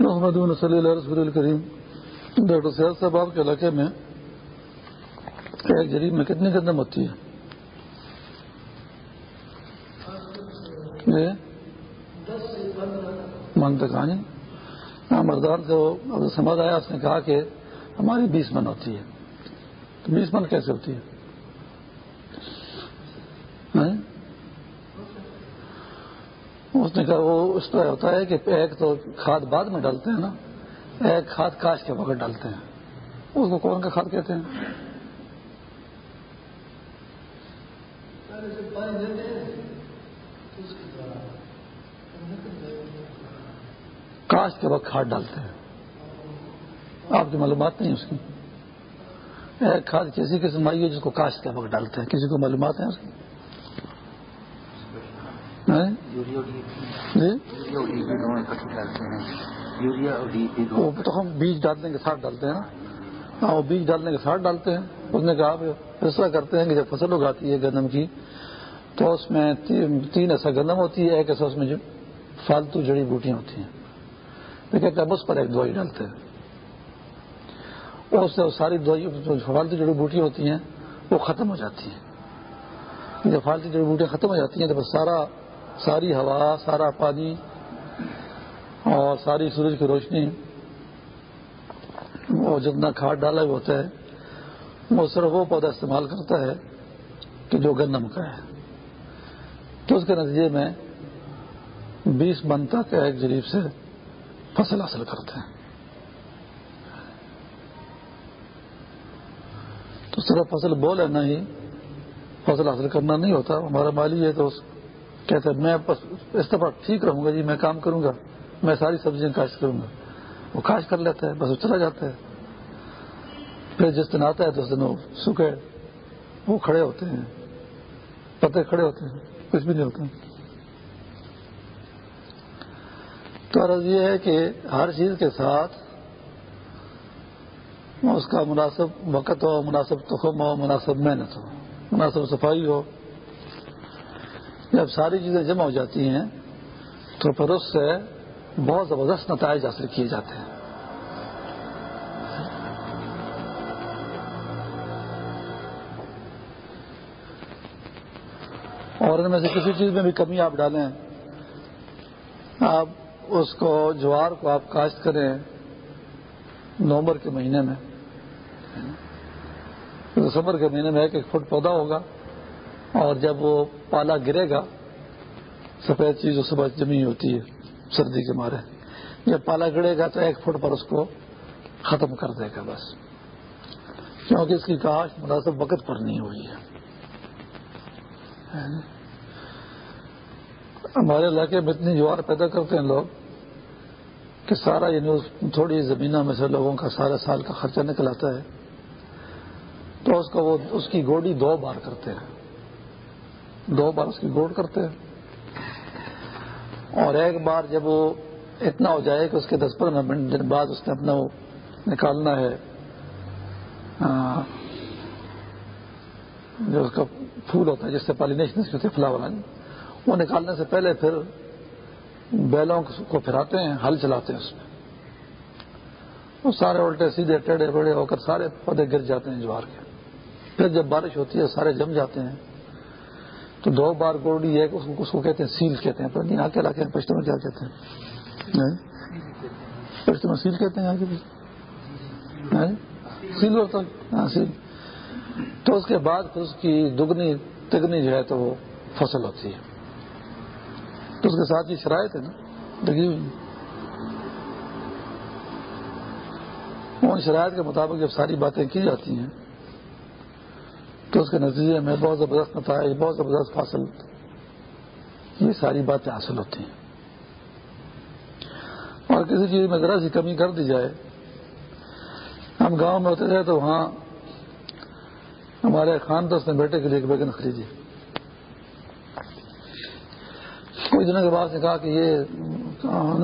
محمد صلی اللہ رسول الکریم۔ ڈاکٹر سیاد صاحب، آپ کے علاقے میں ایک جریب میں کتنی قدم ہوتی ہے؟ من تک آنے مردان سے وہ سمجھ آیا، اس نے کہا کہ ہماری بیس من ہوتی ہے۔ تو بیس من کیسے ہوتی ہے؟ اس نے کہا، وہ اس طرح ہوتا ہے کہ ایک تو کھاد بعد میں ڈالتے ہیں نا، ایک کھاد کاش کے وقت ڈالتے ہیں۔ اس کو کون کا کھاد کہتے ہیں؟ کاش کے وقت کھاد ڈالتے ہیں۔ آپ کی معلومات نہیں اس کی۔ ایک کھاد کسی قسم آئی ہے جس کو کاش کے وقت ڈالتے ہیں۔ کسی کو معلومات ہیں اس کی؟ تو ہم بیج ڈالنے کے ساتھ ڈالتے ہیں۔ ہاں وہ بیج ڈالنے کے ساتھ ڈالتے ہیں۔ اس نے کہا طرح کرتے ہیں کہ جب فصل اگاتی ہے گندم کی تو اس میں تین ایسا گندم ہوتی ہے ایک ایسا اس میں جو فالتو جڑی بوٹیاں ہوتی ہیں۔ کہتے ہیں اس پر ایک دوائی ڈالتے ہیں۔ اس سے ساری دوائی فالتو جڑی بوٹیاں ہوتی ہیں وہ ختم ہو جاتی ہیں۔ جب فالتو جڑی بوٹیاں ختم ہو جاتی ہیں تو بس سارا ساری ہوا، سارا پانی اور ساری سورج کی روشنی، وہ جتنا کھاد ڈالا ہوا ہوتا ہے، وہ صرف وہ پودا استعمال کرتا ہے کہ جو گندم کا ہے۔ تو اس کے نتیجے میں بیس من تک ایک جریب سے فصل حاصل کرتے ہیں۔ تو صرف فصل بول ہے نہیں، فصل حاصل کرنا نہیں ہوتا۔ ہمارا مالی ہے تو کہتے ہیں، میں بس اس طرح ٹھیک رہوں گا جی میں کام کروں گا، میں ساری سبزیاں کاشت کروں گا۔ وہ کاشت کر لیتا ہے، بس وہ چلا جاتا ہے۔ پھر جس دن آتا ہے، تو اس دن وہ سوکھے، وہ کھڑے ہوتے ہیں، پتے کھڑے ہوتے ہیں، کچھ بھی نہیں ہوتا۔ تو عرض یہ ہے کہ ہر چیز کے ساتھ اس کا مناسب وقت ہو، مناسب تخم ہو، مناسب محنت ہو، مناسب صفائی ہو۔ جب ساری چیزیں جمع ہو جاتی ہیں تو پھر اس سے بہت زبردست نتائج حاصل کیے جاتے ہیں۔ اور ان میں سے کسی چیز میں بھی کمی آپ ڈالیں، آپ اس کو جوار کو آپ کاشت کریں نومبر کے مہینے میں۔ دسمبر کے مہینے میں ایک ایک فٹ پودا ہوگا۔ اور جب وہ پالا گرے گا، سفید چیز اس صبح جمی ہوتی ہے، سردی کے مارے۔ جب پالا گڑے گا تو ایک فٹ پر اس کو ختم کر دے گا بس۔ کیونکہ اس کی کاشت مناسب وقت پر نہیں ہوئی ہے۔ ہمارے علاقے میں اتنی جوار پیدا کرتے ہیں لوگ کہ سارا یعنی تھوڑی زمینوں میں سے لوگوں کا سارے سال کا خرچہ نکل آتا ہے۔ تو اس کو وہ، اس کی گوڑی دو بار کرتے ہیں۔ دو بار اس کی گوڑ کرتے ہیں۔ اور ایک بار جب وہ اتنا ہو جائے کہ اس کے دس پندرہ منٹ دن بعد اس نے اپنا وہ نکالنا ہے جو اس کا پھول ہوتا ہے، جس سے پالینیشن ہوتی ہے، فلاور وہ نکالنے سے پہلے پھر بیلوں کو پھراتے ہیں، ہل چلاتے ہیں اس میں۔ وہ سارے الٹے، سیدھے ٹیڑھے بڑے ہو کر سارے پودے گر جاتے ہیں جوار کے۔ پھر جب بارش ہوتی ہے، سارے جم جاتے ہیں۔ تو دو بار گوڑی ہے اس کو کہتے ہیں سیل کہتے ہیں پر یہاں کے علاقے میں پشتوں میں کیا کہتے ہیں۔ پشتوں میں سیل کہتے ہیں یہاں کے سیل ہوتا ہاں سیل۔ تو اس کے بعد پھر اس کی دگنی تگنی جو ہے تو وہ فصل ہوتی ہے۔ تو اس کے ساتھ یہ شرائط ہے نا۔ لگی ہوئی ان شرائط کے مطابق جب ساری باتیں کی جاتی ہیں تو اس کے نتیجے میں بہت زبردست نتائج، بہت زبردست فاصل، یہ ساری باتیں حاصل ہوتی ہیں۔ اور کسی چیز میں ذرا سی کمی کر دی جائے، ہم گاؤں میں ہوتے تھے تو وہاں ہمارے خان دوست نے بیٹے کے لیے ایک بیگن خریدی۔ کوئی دنوں کے بعد نے کہا کہ یہ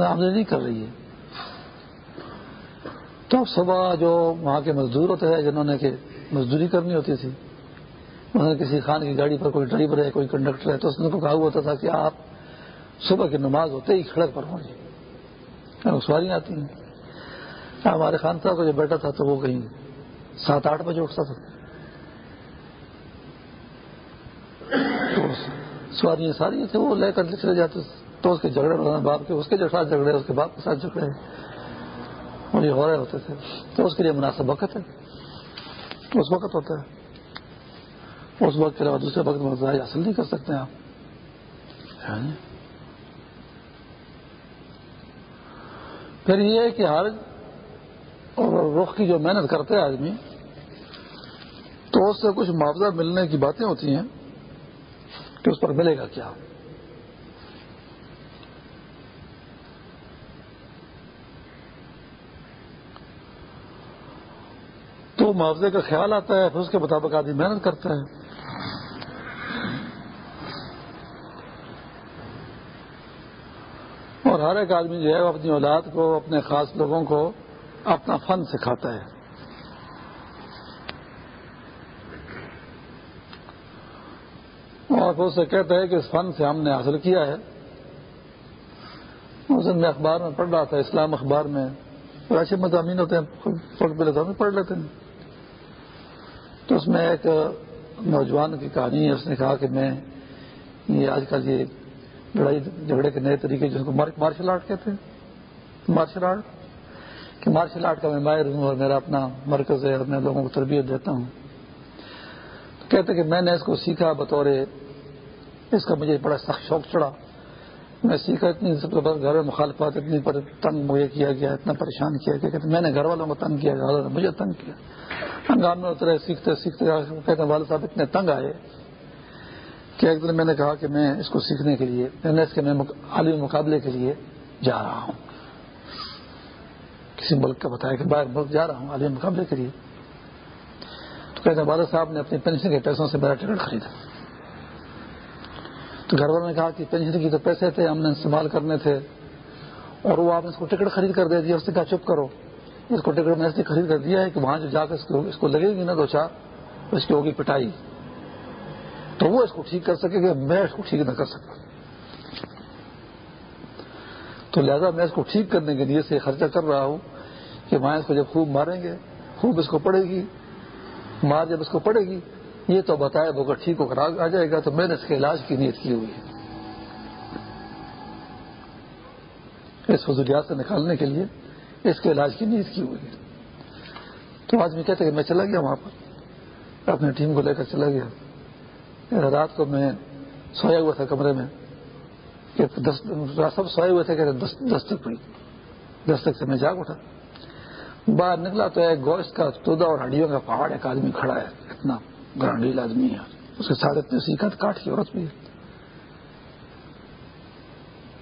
آمدنی نہیں کر رہی ہے۔ تو صبح جو وہاں کے مزدور ہوتے ہیں، جنہوں نے کہ مزدوری کرنی ہوتی تھی انہوں نے کسی خان کی گاڑی پر کوئی ڈرائیور ہے، کوئی کنڈکٹر ہے، تو اس نے کو کہا ہوا تھا کہ آپ صبح کی نماز ہوتے ہی کھڑک پر پہنچے ہاں، سواریاں آتی ہیں۔ ہاں، ہمارے خان صاحب کا جو بیٹا تھا تو وہ کہیں سات آٹھ بجے اٹھتا تھا۔ تو سواریاں ساری تھے وہ لے کر چلے جاتے تو اس کے جھگڑے باپ کے، اس کے ساتھ جھگڑے اس کے باپ کے ساتھ جھگڑے اور یہ ہو رہے ہوتے تھے۔ تو اس کے لیے مناسب وقت ہے۔ اس وقت ہوتا ہے۔ اس وقت کے علاوہ دوسرے وقت میں حاصل نہیں کر سکتے آپ۔ یعنی؟ پھر یہ ہے کہ ہر اور رخ کی جو محنت کرتے ہیں آدمی، تو اس سے کچھ معاوضہ ملنے کی باتیں ہوتی ہیں کہ اس پر ملے گا کیا۔ تو معاوضے کا خیال آتا ہے، پھر اس کے مطابق آدمی محنت کرتا ہے۔ اور ہر ایک آدمی جو ہے وہ اپنی اولاد کو، اپنے خاص لوگوں کو اپنا فن سکھاتا ہے۔ اور پھر اسے کہتا ہے کہ اس فن سے ہم نے حاصل کیا ہے۔ اس دن میں اخبار میں پڑھ رہا تھا، اسلام اخبار میں۔ ایسے مضامین ہوتے ہیں پڑھ لیتے ہیں۔ تو اس میں ایک نوجوان کی کہانی ہے، اس نے کہا کہ میں، یہ آج کل یہ لڑائی جھگڑے کے نئے طریقے جس کو مارشل آرٹ کہتے ہیں۔ مارشل آرٹ کہ مارشل آرٹ کا میں ماہر ہوں اور میرا اپنا مرکز ہے اور میں لوگوں کو تربیت دیتا ہوں۔ تو کہتے کہ میں نے اس کو سیکھا بطور اس کا مجھے بڑا سخت شوق چڑھا۔ میں سیکھا اتنی سب سے گھر میں مخالفات اتنی پر تنگ مجھے کیا گیا، اتنا پریشان کیا گیا کہ میں نے گھر والوں کو تنگ کیا گیا مجھے تنگ کیا۔ ہنگام میں اترے، سیکھتے سیکھتے، کہتے والد صاحب اتنے تنگ آئے۔ کہ ایک دن میں نے کہا کہ میں اس کو سیکھنے کے لیے میں نے اس کے میں عالمی مقابلے کے لیے جا رہا ہوں۔ کسی ملک کا بتایا کہ باہر ملک جا رہا ہوں عالمی مقابلے کے لیے۔ تو کہتے والد صاحب نے اپنی پینشن کے پیسوں سے میرا ٹکٹ خریدا۔ تو گھر والوں نے کہا کہ پینشن کی تو پیسے تھے، ہم نے استعمال کرنے تھے۔ اور وہ آپ نے اس کو ٹکٹ خرید کر دے دیا، اس نے کہا چپ کرو۔ اس کو ٹکٹ میں نے خرید کر دیا ہے کہ وہاں جو جا کر اس کو لگے گی نا دو چار، اس کی ہوگی پٹائی۔ تو وہ اس کو ٹھیک کر سکے کہ میں اس کو ٹھیک نہ کر سکوں تو لہذا میں اس کو ٹھیک کرنے کے لیے سے خرچہ کر رہا ہوں کہ وہاں اس کو جب خوب ماریں گے، خوب اس کو پڑے گی۔ مار جب اس کو پڑے گی، یہ تو بتایا وہ اگر ٹھیک ہو کر آ جائے گا، تو میں نے اس کے علاج کی نیت کی ہوئی ہے۔ اس فضولیات سے نکالنے کے لیے اس کے علاج کی نیت کی ہوئی ہے۔ تو آدمی کہتے کہ میں چلا گیا وہاں پر، اپنی ٹیم کو لے کر چلا گیا۔ یعنی رات کو میں سویا ہوا تھا کمرے میں سب سوئے ہوئے تھے، کہ دستک پڑی۔ دستک سے میں جاگ اٹھا۔ باہر نکلا تو ایک گوشت کا تودا اور ہڈیوں کا پہاڑ ایک آدمی کھڑا ہے۔ اتنا گرانڈیل آدمی ہے۔ اس کے ساتھ اتنی سیکھت کاٹ کی عورت بھی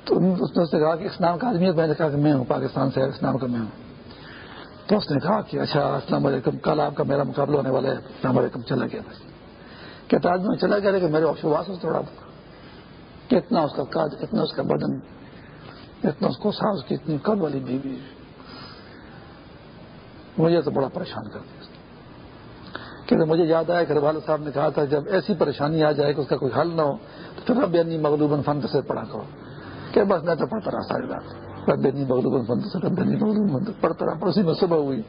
تو اس نے کہا کہ اس نام کا آدمی ہے۔ میں نے کہا کہ میں ہوں، پاکستان سے اس نام کا میں ہوں۔ تو اس نے کہا کہ اچھا السلام علیکم۔ کل آپ کا میرا مقابلہ ہونے والا ہے۔ السلام علیکم، چلا گیا۔ بس کہتا آدمی چلا گیا لیکن میرے واس تھوڑا اتنا اس کا قد اتنا اس کا بدن، اتنا اس کو سانس کی، اتنی کم والی بیوی۔ مجھے تو بڑا پریشان کر دیا کیونکہ مجھے یاد آیا کہ والد صاحب نے کہا تھا، جب ایسی پریشانی آ جائے کہ اس کا کوئی حل نہ ہو، تو پھر رب یعنی مغلوباً فن سے پڑھا کرو۔ کہ بس میں تو پڑھتا رہا ساری بات رب یعنی مغلوباً فن سے، رب یعنی مغلوباً فن پڑھتا رہا اسی میں صبح ہوئی،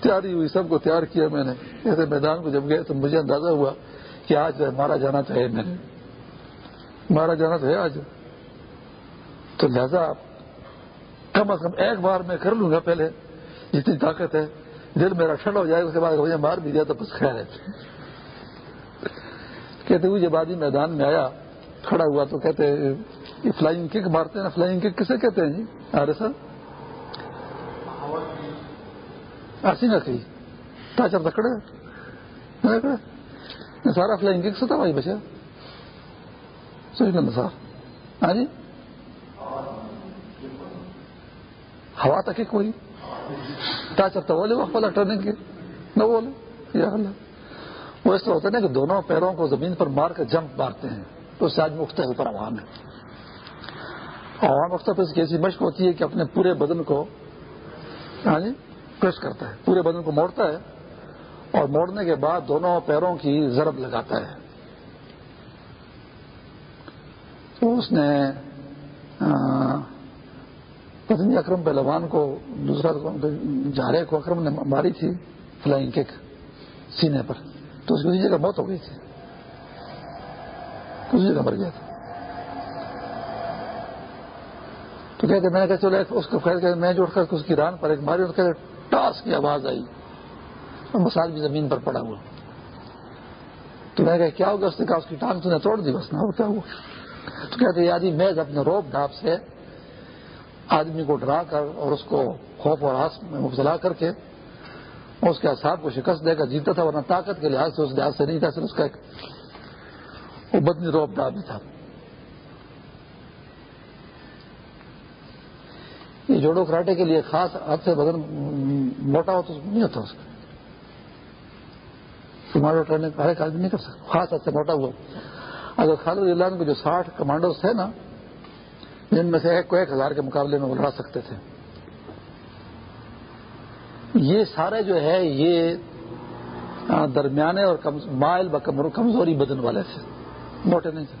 تیاری ہوئی، سب کو تیار کیا میں نے۔ ایسے میدان کو جب گئے تو مجھے اندازہ ہوا کہ آج مارا جانا تو ہے میں نے؟ مارا جانا تو ہے آج۔ تو لہذا کم از کم ایک بار میں کر لوں گا پہلے، جتنی طاقت ہے۔ دل میرا ٹھنڈ ہو جائے، اس کے بعد مجھے مار بھی دیا تو بس خیر ہے۔ کہتے ہوئے جب آدمی میدان میں آیا، کھڑا ہوا تو کہتے یہ فلائنگ کک مارتے ہیں نا؟ فلائنگ کک کسے کہتے ہیں جی؟ آرے سر؟ ایسی نہ کہی تاچر تکڑے سارا فلائنگ کک سے تھا بھائی بچا سوچ لیں ہاں جی؟ ہوا تک کوئی؟ چاہتا بولے، وہ پلا ٹرننگ کے نہ بولے۔ یا اللہ۔ وہ اس طرح ہوتا ہے نا کہ دونوں پیروں کو زمین پر مار کر جمپ مارتے ہیں۔ تو اس سے آج مختلف اوپر عوام ہے۔ عوام اختر پہ ایسی مشق ہوتی ہے کہ اپنے پورے بدن کو ہاں جی کرتا ہے۔ پورے بدن کو موڑتا ہے۔ اور موڑنے کے بعد دونوں پیروں کی ضرب لگاتا ہے۔ تو اس نے پتنی اکرم پہلوان کو، دوسرا جارے کو اکرم نے ماری تھی فلائنگ کک سینے پر۔ تو اس کی جگہ موت ہو گئی تھی۔ اسی جگہ مر گیا تھا۔ تو کہتے، میں نے کہا، چلو اس کو خیر میں جو کر اس کی ران پر ایک ماری اور کہتے، ٹاس کی آواز آئی۔ اور مساج بھی زمین پر پڑا ہوا۔ تو میں کہا، کیا ہوگا؟ اس نے کہا، اس کی ٹانگ تو نے توڑ دی، بس نہ اور کیا ہوا۔ تو کہتے یادی، میں اپنے روپ ڈھاپ سے آدمی کو ڈرا کر اور اس کو خوف اور آس میں مبتلا کر کے اس کے اصحاب کو شکست دے کر جیتا تھا، ورنہ طاقت کے لحاظ سے اس لحاظ سے نہیں تھا، صرف اس کا ایک بدنی روپ ڈا بھی تھا۔ یہ جوڑو کراٹے کے لیے خاص ہاتھ سے بدن موٹا ہو تو نہیں ہوتا اس کا۔ ٹریننگ ہر ایک آدمی نہیں کر سکتا، خاص ہاتھ سے موٹا ہوا۔ اگر خالد اللہ کے جو ساٹھ کمانڈوز تھے نا، جن میں سے ایک کو ایک ہزار کے مقابلے میں وہ لڑا سکتے تھے۔ یہ سارے جو ہے، یہ درمیانے اور مائل کمزوری بدن والے تھے۔ موٹے نہیں تھے۔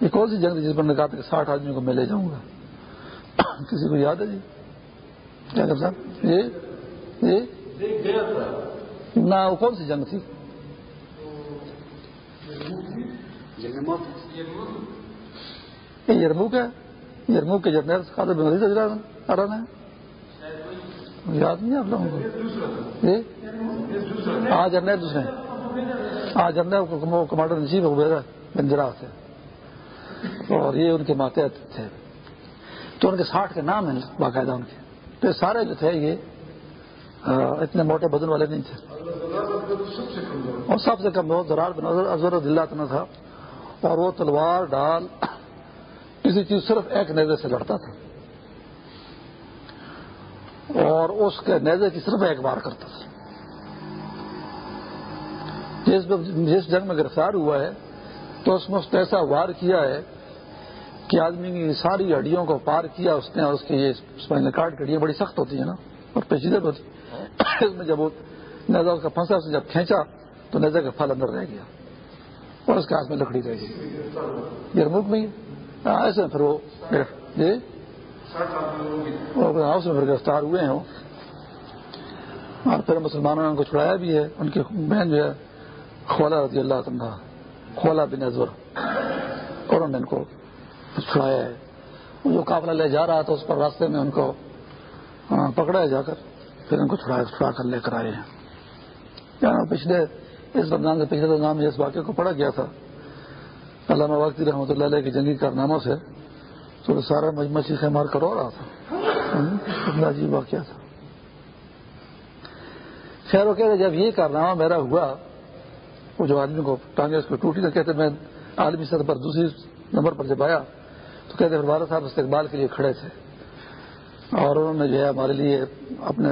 یہ کون سی جنگ جس پر نے کہا تھا کہ ساٹھ آدمیوں کو میں لے جاؤں گا۔ کسی کو یاد ہے جی؟ کیا صاحب یہ نہ وہ کون سی جنگ تھی؟ یرموک. ہے؟ یرموک کے جرنیل خالد بن عزیز ارن ہے۔ یاد نہیں آپ لوگوں کو؟ ہاں جرنیل دوسرے ہاں جرنیل کمانڈر ان چیف بنجرا سے اور یہ ان کے ماتحت تھے۔ تو ان کے ساٹھ کے نام ہیں باقاعدہ ان کے۔ تو سارے جو تھے یہ ہاں، اتنے موٹے بدن والے نہیں تھے۔ اور سب سے کم بہت زرار بن ازر دلہ تنا تھا۔ اور وہ تلوار ڈال کسی چیز صرف ایک نیزے سے لڑتا تھا۔ اور اس کے نیزے کی صرف ایک بار کرتا تھا۔ جس جس جنگ میں گرفتار ہوا ہے، تو اس میں اس نے ایسا وار کیا ہے کہ آدمی کی ساری ہڈیوں کو پار کیا اس نے اور اس کی یہ کارڈ کی ہڈیاں بڑی سخت ہوتی ہیں نا، اور پیچیدہ ہوتی۔ اس میں جب وہ نیزا اس کا پھنسا سے جب کھینچا تو نیزا کا پھل اندر رہ گیا اور اس کے ہاتھ میں لکڑی رہ گئی۔ یرموک میں ایسے ہاں، پھر وہ جی ہاؤس میں پھر گرفتار ہوئے ہیں اور پھر مسلمانوں نے ان کو چھڑایا بھی ہے۔ ان کی بہن جو ہے خولا رضی اللہ تمہا خولا بن ازور اور انہوں نے ان کو چھڑایا ہے۔ جو قافلہ لے جا رہا تھا، اس پر راستے میں ان کو ہاں، پکڑا جا کر۔ پھر ان کو چھڑا چھڑا کر لے کر آئے ہیں۔ پچھلے اس رمضان سے پچھلے رمضان میں اس واقعے کو پڑھا گیا تھا، علامہ واقعی رحمۃ اللہ علیہ کے جنگی کارناموں سے، تو سارا مجمع چیخیں مار کر رو رہا تھا۔ عجیب واقعہ تھا۔ خیر، وہ کہتے جب یہ کارنامہ میرا ہوا، وہ جو آدمی کو ٹانگے اس کو ٹوٹی تو کہتے، میں عالمی سطح پر دوسری نمبر پر جب آیا، تو کہتے، پھر والد صاحب استقبال کے لیے کھڑے تھے۔ اور انہوں نے جو ہے ہمارے لیے اپنے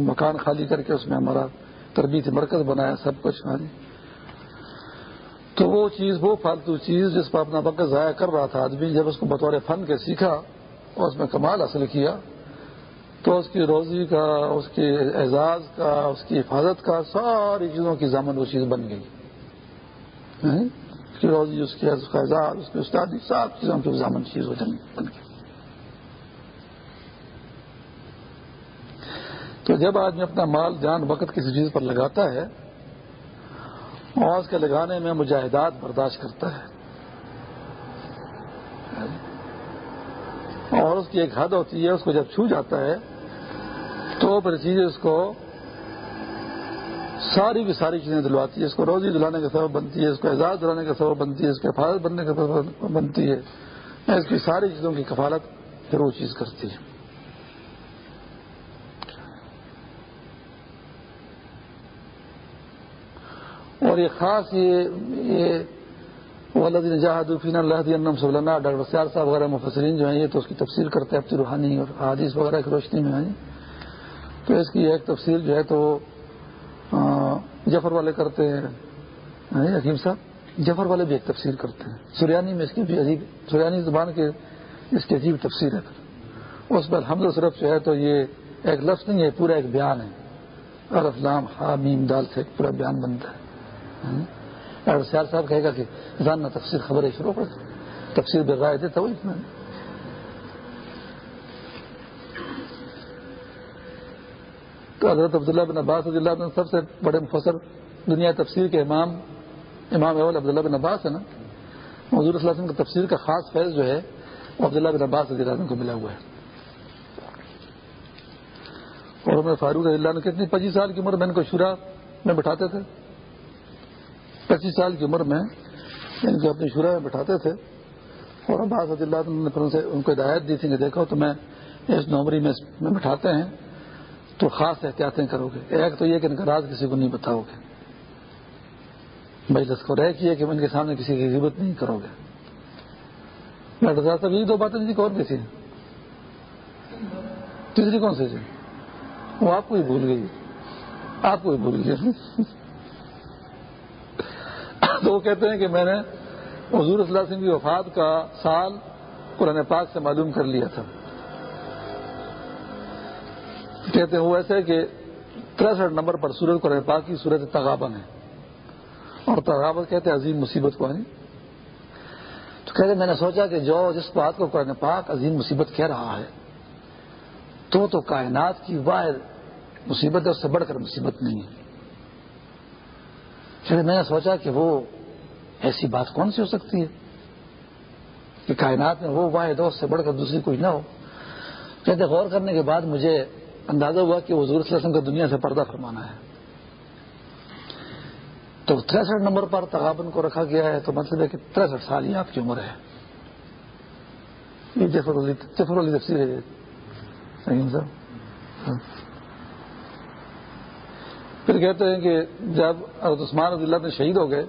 مکان خالی کر کے اس میں ہمارا تربیتی مرکز بنایا، سب کچھ ہاں جی۔ تو وہ چیز، وہ فالتو چیز جس پر اپنا وقت ضائع کر رہا تھا آدمی جب اس کو بطور فن کے سیکھا اور اس میں کمال حاصل کیا، تو اس کی روزی کا، اس کے اعزاز کا، اس کی حفاظت کا، ساری چیزوں کی ضامن وہ چیز بن گئی۔ ہاں جی؟ اس کی روزی، اس کی اس کا اعزاز، اس کی استادی، سب چیزوں کی ضامن چیز بن گئی۔ تو جب آدمی اپنا مال جان وقت کسی چیز پر لگاتا ہے اور اس کے لگانے میں مجاہدات برداشت کرتا ہے۔ اور اس کی ایک حد ہوتی ہے، اس کو جب چھو جاتا ہے، تو پھر چیزیں اس کو ساری کی ساری چیزیں دلواتی ہے۔ اس کو روزی دلانے کا سبب بنتی ہے، اس کو اعزاز دلانے کا سبب بنتی ہے، اس کی حفاظت بننے کا سبب بنتی ہے۔ اس کی ساری چیزوں کی کفالت پھر وہ چیز کرتی ہے۔ اور یہ خاص یہ جہادفین اللہ صلی اللہ ڈاکٹر سیار صاحب وغیرہ مفسرین جو ہیں، یہ تو اس کی تفصیل کرتے ہیں روحانی اور حادث وغیرہ کی روشنی میں ہیں۔ تو اس کی ایک تفصیل جو ہے تو جفر والے کرتے ہیں حکیم صاحب؟ جفر والے بھی ایک تفصیل کرتے ہیں۔ سریانی میں اس کی بھی عجیب، سریانی زبان کے اس کی عجیب تفصیل ہے۔ اس پر حمد صرف جو ہے تو یہ ایک لفظ نہیں ہے، پورا ایک بیان ہے۔ ارفلام حامیم دال سے ایک پورا بیان بنتا ہے۔ ڈاکٹر سیال صاحب کہے گا کہ جاننا تفصیل خبر ہے شروع کر تفصیل بے رائے تھے وہ اتنا تو حضرت عبداللہ بن عباس رضی اللہ سب سے بڑے مفسر دنیا تفسیر کے امام امام اول عبداللہ بن عباس ہے نا۔ حضور صلی اللہ علیہ وسلم کی تفسیر کا خاص فیض جو ہے، وہ عبداللہ بن عباس رضی اللہ عنہ کو ملا ہوا ہے۔ اور عمر فاروق رضی اللہ عنہ کتنی پچیس سال کی عمر میں ان کو شورا میں بٹھاتے تھے۔ پچیس سال کی عمر میں یعنی ان کو اپنی شورا میں بٹھاتے تھے اور عباس رضی اللہ عنہ نے پھر ان سے ان کو ہدایت دی تھی کہ دیکھو تو میں اس نومری میں بٹھاتے ہیں، تو خاص احتیاطیں کرو گے۔ ایک تو یہ کہ ان کا راز کسی کو نہیں بتاؤ گے۔ مجلس کو رہ کیے کہ ان کے سامنے کسی کی غیبت نہیں کرو گے۔ ڈاکٹر صاحب یہ دو باتیں جی کون کسی تیسری کون سی جی وہ آپ کو ہی بھول گئی۔ آپ کو ہی بھول گئی۔ تو وہ کہتے ہیں کہ میں نے حضور صلی اللہ علیہ وسلم کی وفات کا سال قرآن پاک سے معلوم کر لیا تھا۔ کہتے ہیں وہ ایسے کہ تریسٹھ نمبر پر سورج قرآن پاک کی صورت تغابن ہے۔ اور تغابن کہتے ہیں عظیم مصیبت کو آنی تو کہتے میں نے سوچا کہ جو جس بات کو قرآن پاک عظیم مصیبت کہہ رہا ہے، تو تو کائنات کی واحد مصیبت ہے اس سے بڑھ کر مصیبت نہیں ہے۔ پھر میں نے سوچا کہ وہ ایسی بات کون سی ہو سکتی ہے کہ کائنات میں وہ واحد اس سے بڑھ کر دوسری کوئی نہ ہو؟ کہتے غور کرنے کے بعد مجھے اندازہ ہوا کہ وہ حضور صلی اللہ علیہ وسلم کا دنیا سے پردہ فرمانا ہے۔ تو تریسٹھ نمبر پر تغابن کو رکھا گیا ہے تو مطلب ہے کہ تریسٹھ سال ہی آپ کی عمر ہے۔ یہ جفر علی تفصیل ہے صاحب؟ ہاں۔ پھر کہتے ہیں کہ جب حضرت عثمان رضی اللہ میں شہید ہو گئے،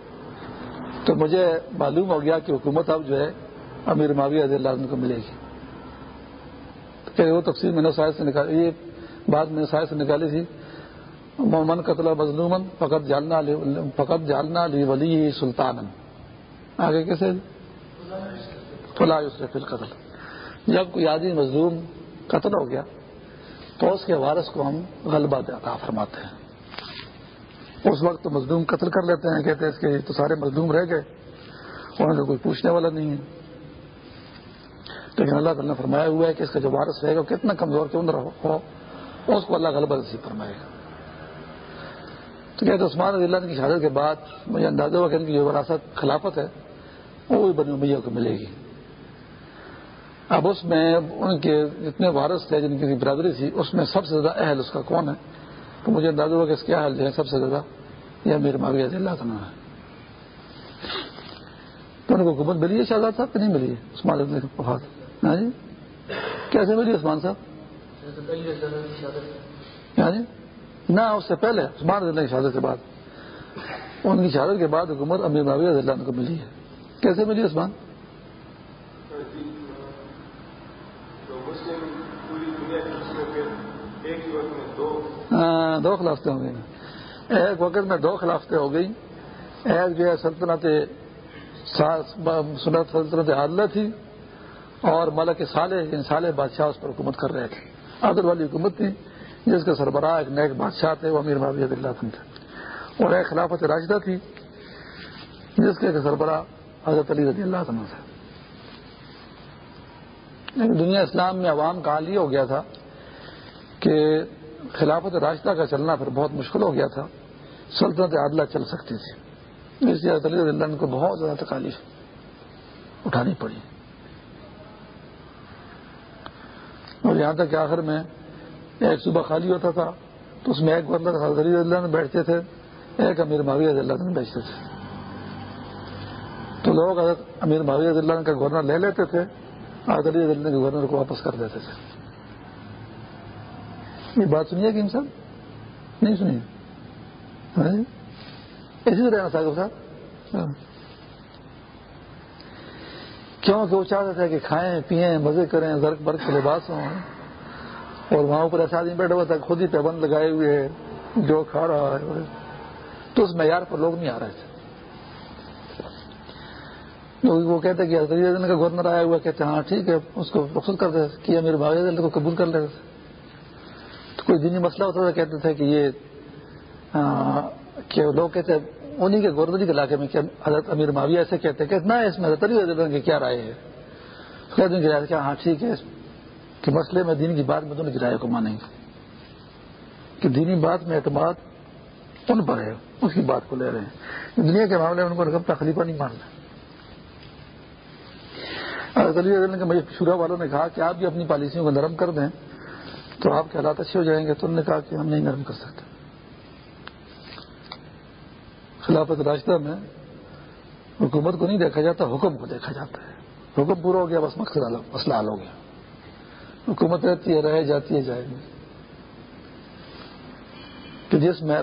تو مجھے معلوم ہو گیا کہ حکومت اب جو ہے امیر معاویہ رضی اللہ عنہ کو ملے گی۔ کہ وہ تفصیل میں نے سے نکالی، یہ بات میں نے سائز سے نکالی تھی۔ محمد قتل مظلومن فقط جالنا فقط جالنا لی ولی سلطان آگے کیسے؟ فلاح فل قتل جب کوئی آدمی مظلوم قتل ہو گیا، تو اس کے وارث کو ہم غلبہ عطا فرماتے ہیں۔ اس وقت تو مزدوم قتل کر لیتے ہیں، کہتے ہیں اس کے تو سارے مزدوم رہ گئے ان کو کوئی پوچھنے والا نہیں ہے۔ لیکن اللہ تعالیٰ نے فرمایا ہوا ہے کہ اس کا جو وارث رہے گا کتنا کمزور کیوں نہ ہو، اس کو اللہ غلبہ نصیب فرمائے گا۔ تو کہتے عثمان رضی اللہ کی شہادت کے بعد مجھے اندازہ ہوا کہ ان کی جو وراثت خلافت ہے، وہ بھی بنی میاں کو ملے گی۔ اب اس میں ان کے جتنے وارث تھے، جن کی برادری تھی، اس میں سب سے زیادہ اہل اس کا کون ہے؟ تو مجھے اندازہ ہوا کہ اس کیا حال جو ہے سب سے زیادہ یہ میرے معاویہ اللہ تعالیٰ ہے تو ان کو حکومت ملی ہے شہزاد صاحب کہ نہیں ملی ہے؟ عثمان وفات۔ ہاں جی؟ کیسے ملی عثمان صاحب؟ ہاں جی؟ نہ اس سے پہلے، عثمان اللہ کی شہادت کے بعد۔ ان کی شہادت کے بعد حکومت امیر معاویہ اللہ کو ملی ہے۔ کیسے ملی عثمان؟ ہاں دو خلافتیں ہو گئی ایک وقت میں دو خلافتیں ہو گئی ایک جو ہے سلطنت سنت سلطنت عادلہ تھی اور ملک صالح یعنی صالح بادشاہ اس پر حکومت کر رہے تھے۔ عادل والی حکومت تھی، جس کے سربراہ ایک نیک بادشاہ تھے، وہ امیر محبی اللہ تھے۔ اور ایک خلافت راشدہ تھی، جس کے سربراہ حضرت علی رضی اللہ عنہ تھے۔ دنیا اسلام میں عوام کا حال یہ ہو گیا تھا کہ خلافت راستہ کا چلنا پھر بہت مشکل ہو گیا تھا۔ سلطنت عادلہ چل سکتی تھی۔ اس لیے علی اللہ کو بہت زیادہ تکالیف اٹھانی پڑی۔ اور یہاں تک کہ آخر میں ایک صبح خالی ہوتا تھا، تو اس میں ایک گورنر حضرت علی اللہ میں بیٹھتے تھے، ایک امیر معاویہ اللہ میں بیٹھتے تھے۔ تو لوگ حضرت امیر معاویہ اللہ کا گورنر لے لیتے تھے، حضرت علی اللہ کے گورنر کو واپس کر دیتے تھے۔ یہ بات سنیے کہ انسان نہیں سنیے۔ ہاں جی؟ اسی طرح صاحب۔ صاحب کیوں؟ کہ وہ چاہتے تھے کہ کھائیں پیئیں مزے کریں، زرک برق کے لباس ہوں۔ اور وہاں اوپر ایسا آدمی بیٹھا ہوا تھا، خود ہی پیبند لگائے ہوئے ہے، جو کھا رہا ہے۔ تو اس معیار پر لوگ نہیں آ رہے تھے۔ وہ کہتے کہ کا گورنر آیا ہوا، کہتے ہاں ٹھیک ہے، اس کو رخصت کر دے، کیا میرے باغ کو قبول کر لے۔ کوئی دینی مسئلہ ہوتا تھا کہتے تھے کہ یہ کہ لوگ کہتے انہیں کے گوردری کے علاقے میں حضرت امیر معاویہ ایسے کہتے کہ نہ اس میں حضرت علی کی کیا رائے ہے؟ کہ ہاں ٹھیک ہے کہ مسئلے میں دین کی بات میں دونوں کی رائے کو مانیں گے۔ کہ دینی بات میں اعتماد ان پر ہے، اس کی بات کو لے رہے ہیں۔ دنیا کے معاملے میں ان کو رقم خلیفہ نہیں ماننا۔ کے مجھے والوں نے کہا کہ آپ بھی اپنی پالیسیوں کو نرم کر دیں۔ تو آپ کے حالات اچھے ہو جائیں گے تو انہوں نے کہا کہ ہم نہیں نرم کر سکتے۔ خلافت راشدہ میں حکومت کو نہیں دیکھا جاتا، حکم کو دیکھا جاتا ہے۔ حکم پورا ہو گیا، بس مقصد مسئلہ حل ہو گیا۔ حکومت رہتی ہے، رہ جاتی ہے، جائے گی۔ کہ جس میں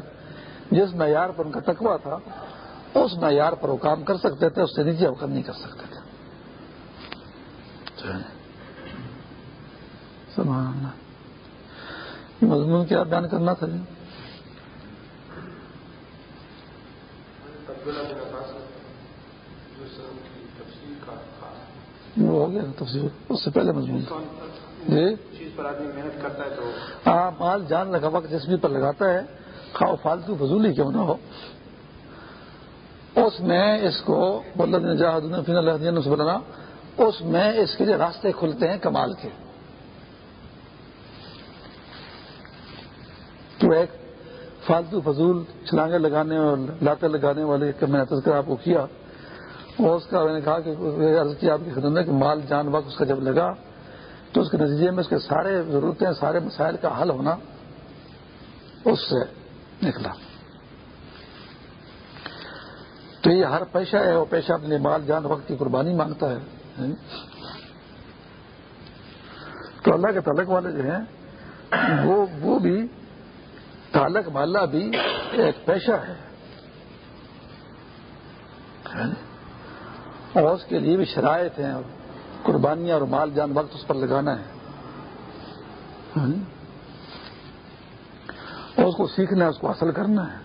جس معیار پر ان کا تقوی تھا، اس معیار پر وہ کام کر سکتے تھے، اس سے نیچے وہ کام نہیں کر سکتے تھے۔ مضمون کیا بیان کرنا تھا جی؟ وہ ہو گیا تفصیل، اس سے پہلے مضمون۔ جی؟ محنت کرتا ہے تو ہاں مال جان لگا وقت جس بھی پر لگاتا ہے، کھاؤ فالتو فضولی کیوں نہ ہو۔ اس میں اس کو مطلب بولا اس میں اس کے لیے راستے کھلتے ہیں کمال کے۔ تو ایک فالتو فضول چھلانگے لگانے اور لاتے لگانے والے میں نے تذکرہ آپ کو کیا اور اس کا میں نے کہا کہ عرض کیا آپ کی خدمت کہ مال جان وقت اس کا جب لگا تو اس کے نتیجے میں اس کے سارے ضرورتیں، سارے مسائل کا حل ہونا اس سے نکلا۔ تو یہ ہر پیشہ ہے وہ پیشہ اپنے مال جان وقت کی قربانی مانگتا ہے۔ تو اللہ کے تعلق والے جو ہیں وہ وہ بھی تعلق مالا بھی ایک پیشہ ہے۔ اور اس کے لیے بھی شرائط ہیں۔ قربانیاں اور مال جان وقت اس پر لگانا ہے۔ اور اس کو سیکھنا ہے، اس کو حاصل کرنا ہے۔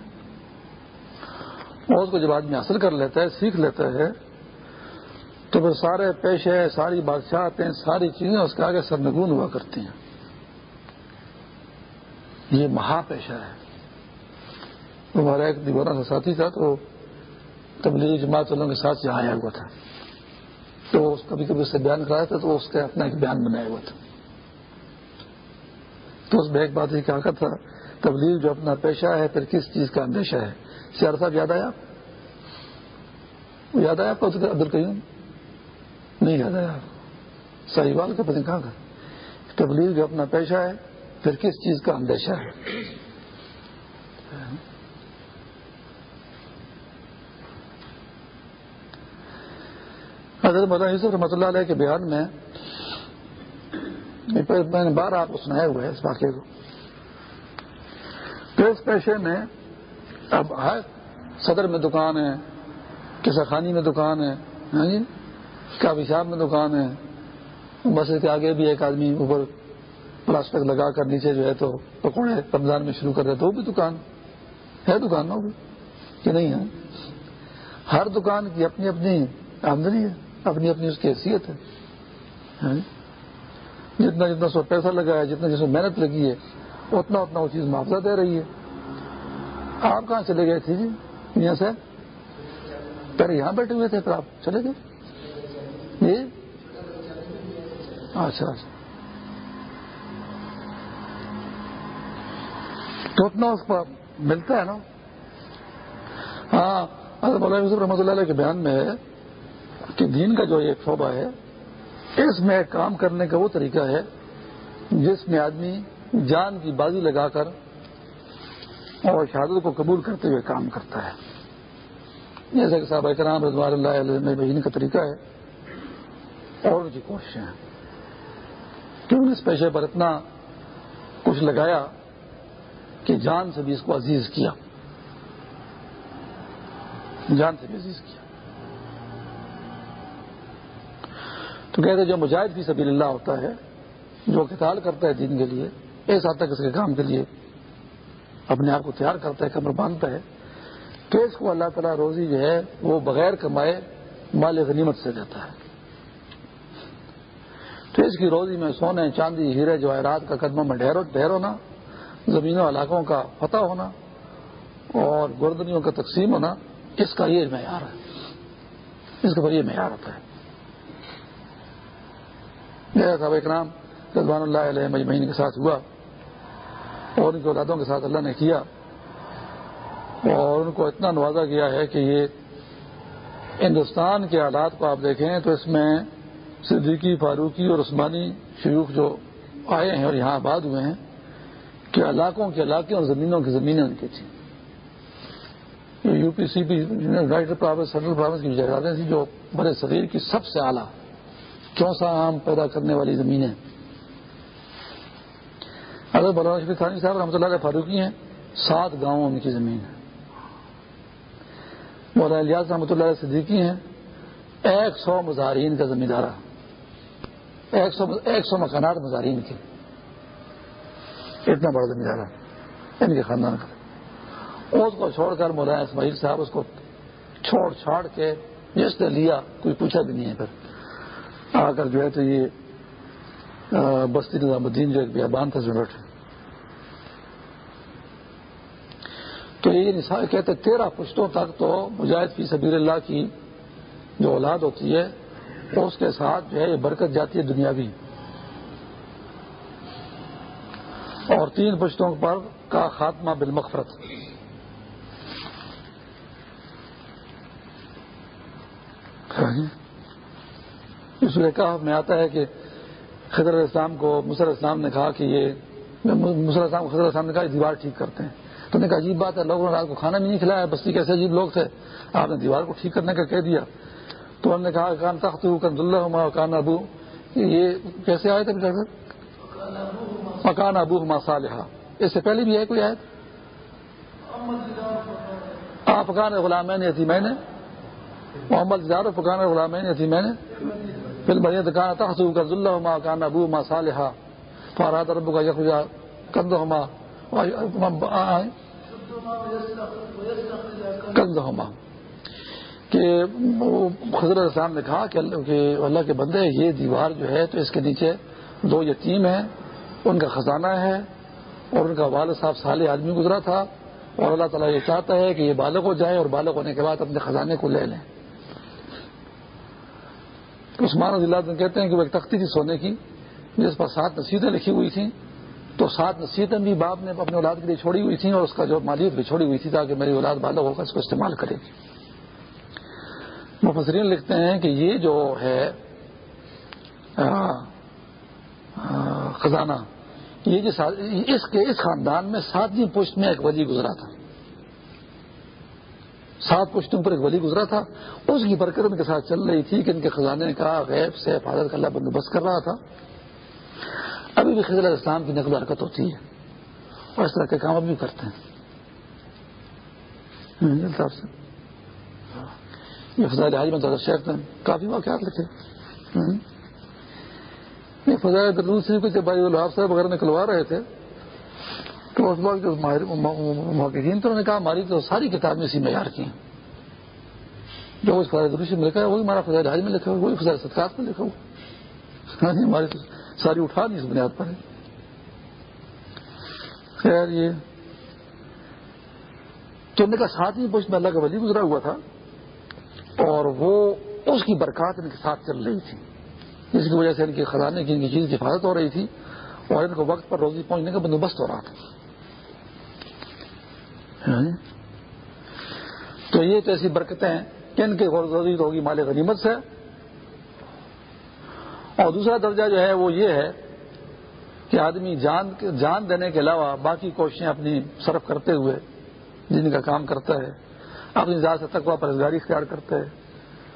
اور اس کو جب آدمی حاصل کر لیتا ہے، سیکھ لیتا ہے، تو پھر سارے پیشے، ساری بادشاہتیں، ساری چیزیں اس کے آگے سرنگون ہوا کرتی ہیں۔ یہ مہا پیشہ ہے۔ ہمارا ایک دیوانہ سا ساتھی تھا، تو تبلیغی جماعت والوں کے ساتھ یہاں آیا ہوا تھا۔ تو کبھی کبھی اس سے بیان کرایا تھا، تو اس کا اپنا ایک بیان بنایا ہوا تھا۔ تو اس میں ایک بات یہ کہا تھا، تبلیغ جو اپنا پیشہ ہے، پھر کس چیز کا اندیشہ ہے؟ سیار صاحب، یاد آیا یاد آیا آپ کو عبد القیوم نہیں یاد آیا ساہیوال کا، پتہ کہاں کا تبلیغ جو اپنا پیشہ ہے پھر کس چیز کا اندیشہ ہے؟ حضرت مولانا یوسف رحمۃ اللہ علیہ کے بیان میں میں نے بار آپ کو سنایا ہوا ہے اس واقعے کو۔ تو اس پیشے میں اب ہے صدر میں دکان ہے، کسا خانی میں دکان ہے جی کافی شاپ میں دکان ہے بس کے آگے بھی ایک آدمی اوپر پلاسٹک لگا کر نیچے جو ہے تو پکوڑے رمضان میں شروع کر رہے تو وہ بھی دکان ہے دکان بھی کہ نہیں ہے؟ ہر دکان کی اپنی اپنی آمدنی ہے، اپنی اپنی اس کی حیثیت ہے۔ ہاں؟ جتنا جتنا سو پیسہ لگا ہے جتنا جس میں محنت لگی ہے، اتنا اتنا وہ چیز معاوضہ دے رہی ہے۔ آپ کہاں چلے گئے تھے جی؟ یہاں سے؟ پہلے یہاں بیٹھے ہوئے تھے، پھر آپ چلے گئے؟ جی اچھا اچھا۔ تو اتنا اس پر ملتا ہے نا۔ ہاں مولانا رحمۃ اللہ علیہ کے بیان میں ہے کہ دین کا جو ایک شعبہ ہے، اس میں کام کرنے کا وہ طریقہ ہے جس میں آدمی جان کی بازی لگا کر اور شہادت کو قبول کرتے ہوئے کام کرتا ہے۔ جیسا کہ صاحب کرام رضوار اللہ علیہ بہین کا طریقہ ہے۔ اور کی کوششیں ہیں۔ کیوں اس پیشے پر اتنا کچھ لگایا کہ جان سے بھی اس کو عزیز کیا۔ جان سے بھی عزیز کیا۔ تو کہتے جو مجاہد کی سبیل اللہ ہوتا ہے، جو قتال کرتا ہے دین کے لیے، اس حد تک اس کے کام کے لیے اپنے آپ کو تیار کرتا ہے کمر باندھتا ہے کہ اس کو اللہ تعالیٰ روزی جو ہے، وہ بغیر کمائے مال غنیمت سے دیتا ہے۔ تو اس کی روزی میں سونے، چاندی، ہیرے، جواہرات کا قدموں میں ڈھیر ہونا زمینوں، علاقوں کا فتح ہونا اور گردنیوں کا تقسیم ہونا، اس کا یہ معیار ہے۔ اس کے یہ معیار ہوتا ہے۔ صاحب اکرام رضوان اللہ علیہ مجمعین کے ساتھ ہوا اور ان کے اولادوں کے ساتھ اللہ نے کیا اور ان کو اتنا نوازا گیا ہے کہ یہ ہندوستان کے حالات کو آپ دیکھیں تو اس میں صدیقی، فاروقی اور عثمانی شیوخ جو آئے ہیں اور یہاں آباد ہوئے ہیں کہ علاقوں کے علاقے اور زمینوں کی زمینیں ان کی تھیں۔ U P C P United Province Central Province کی جائیدادیں تھیں جو بڑے صغیر کی سب سے اعلیٰ چونسا آم پیدا کرنے والی زمینیں۔ اگر بلوان شفیق خانی صاحب رحمۃ اللہ علیہ فاروقی ہیں، سات گاؤں ان کی زمین ہے مولانا الیاس رحمۃ اللہ علیہ صدیقی ہیں، ایک سو مظاہرین کا زمیندارہ۔ ایک سو ایک سو مکانات مظاہرین کے۔ اتنا بڑا زمیندارہ ان یعنی کے خاندان کا۔ اس کو چھوڑ کر مولانا اسماعیل صاحب اس کو چھوڑ چھاڑ کے جس نے لیا، کوئی پوچھا بھی نہیں ہے پھر۔ آ کر جو ہے تو یہ بستی نظام الدین جو ایک بیابان تھا جو بیٹھے تو یہ کہتے تیرہ پشتوں تک تو مجاہد فی سبیر اللہ کی جو اولاد ہوتی ہے، اس کے ساتھ جو ہے یہ برکت جاتی ہے دنیاوی۔ اور تین پشتوں پر کا خاتمہ بالمغفرت۔ اس لیے میں آتا ہے کہ خضر اسلام کو مصر اسلام نے کہا کہ یہ مصر اسلام کو خضر اسلام نے کہا دیوار ٹھیک کرتے ہیں۔ تو نے کہا عجیب بات ہے، لوگوں نے رات کو کھانا بھی نہیں کھلایا، بستی کیسے عجیب لوگ تھے۔ آپ نے دیوار کو ٹھیک کرنے کا کہہ دیا۔ تو ہم نے کہا، کان تخت کن اللہ کان ابو؟ یہ کیسے آئے تھے ڈاکٹر مکان ابو ہما صالحہ۔ اس سے پہلے بھی ہے کوئی آیت؟ ہاں، فکان غلام میں نے محمد زیادہ فکان غلام میں نے پھر بڑی دکان تخت کا ذلہ ہما کان ابو ما صالحہ۔ فاراد ربو کا یخا کند ہما کند ہما کہ خضر السلام نے کہا کہ اللہ کے بندے، یہ دیوار جو ہے تو اس کے نیچے دو یتیم ہیں۔ ان کا خزانہ ہے اور ان کا والد صاحب سال آدمی گزرا تھا اور اللہ تعالیٰ یہ چاہتا ہے کہ یہ بالغ ہو جائے اور بالغ ہونے کے بعد اپنے خزانے کو لے لیں۔ عثمان رضی اللہ کہتے ہیں کہ وہ ایک تختی تھی سونے کی، جس پر سات نصیحتیں لکھی ہوئی تھیں۔ تو سات نصیحتیں بھی باپ نے اپنے اولاد کے لیے چھوڑی ہوئی تھیں اور اس کا جو مالیت بھی چھوڑی ہوئی تھی تاکہ میری اولاد بالغ ہوگا اس کو استعمال کرے۔ گی مفسرین لکھتے ہیں کہ یہ جو ہے خزانہ یہ جو اس کے اس خاندان میں ساتویں پشت میں ایک ولی گزرا تھا۔ سات پشتوں پر ایک ولی گزرا تھا۔ اس کی برکت ان کے ساتھ چل رہی تھی کہ ان کے خزانے کا غیب سے حفاظت کا اللہ بندوبست کر رہا تھا۔ ابھی بھی خضر اسلام کی نقل و حرکت ہوتی ہے اور اس طرح کے کام اب بھی کرتے ہیں۔ ہاں، یہ فضائل حاج میں شیخ نے کافی واقعات لکھے۔ ہاں۔ یہ فضائل دوسری کو جب بھائی الحاب صاحب وغیرہ نکلوا رہے تھے، تو اس وقت جو محققین تو انہوں نے کہا، ہماری تو ساری کتابیں اسی معیار کی ہیں۔ جو اس فضائل دروسی میں لکھا ہے، وہی ہمارا فضائل حاج میں لکھا ہوا وہی فضائل صدقات میں لکھا ہوا ہماری تو ساری اٹھا نہیں اس بنیاد پر۔ ہے خیر، یہ تو ان کا ساتھ ہی پوچھ میں اللہ کا ولی گزرا ہوا تھا، اور وہ اس کی برکات ان کے ساتھ چل رہی تھی۔ جس کی وجہ سے ان کے خزانے کی ان کی چیز کی حفاظت ہو رہی تھی اور ان کو وقت پر روزی پہنچنے کا بندوبست ہو رہا تھا۔ یعنی تو یہ تو ایسی برکتیں ہیں کہ ان کی روزی ہوگی مال غنیمت سے۔ اور دوسرا درجہ جو ہے وہ یہ ہے کہ آدمی جان جان دینے کے علاوہ باقی کوششیں اپنی صرف کرتے ہوئے جن کا کام کرتا ہے، اپنی ذات سے تقوا پرزگاری اختیار کرتا ہے۔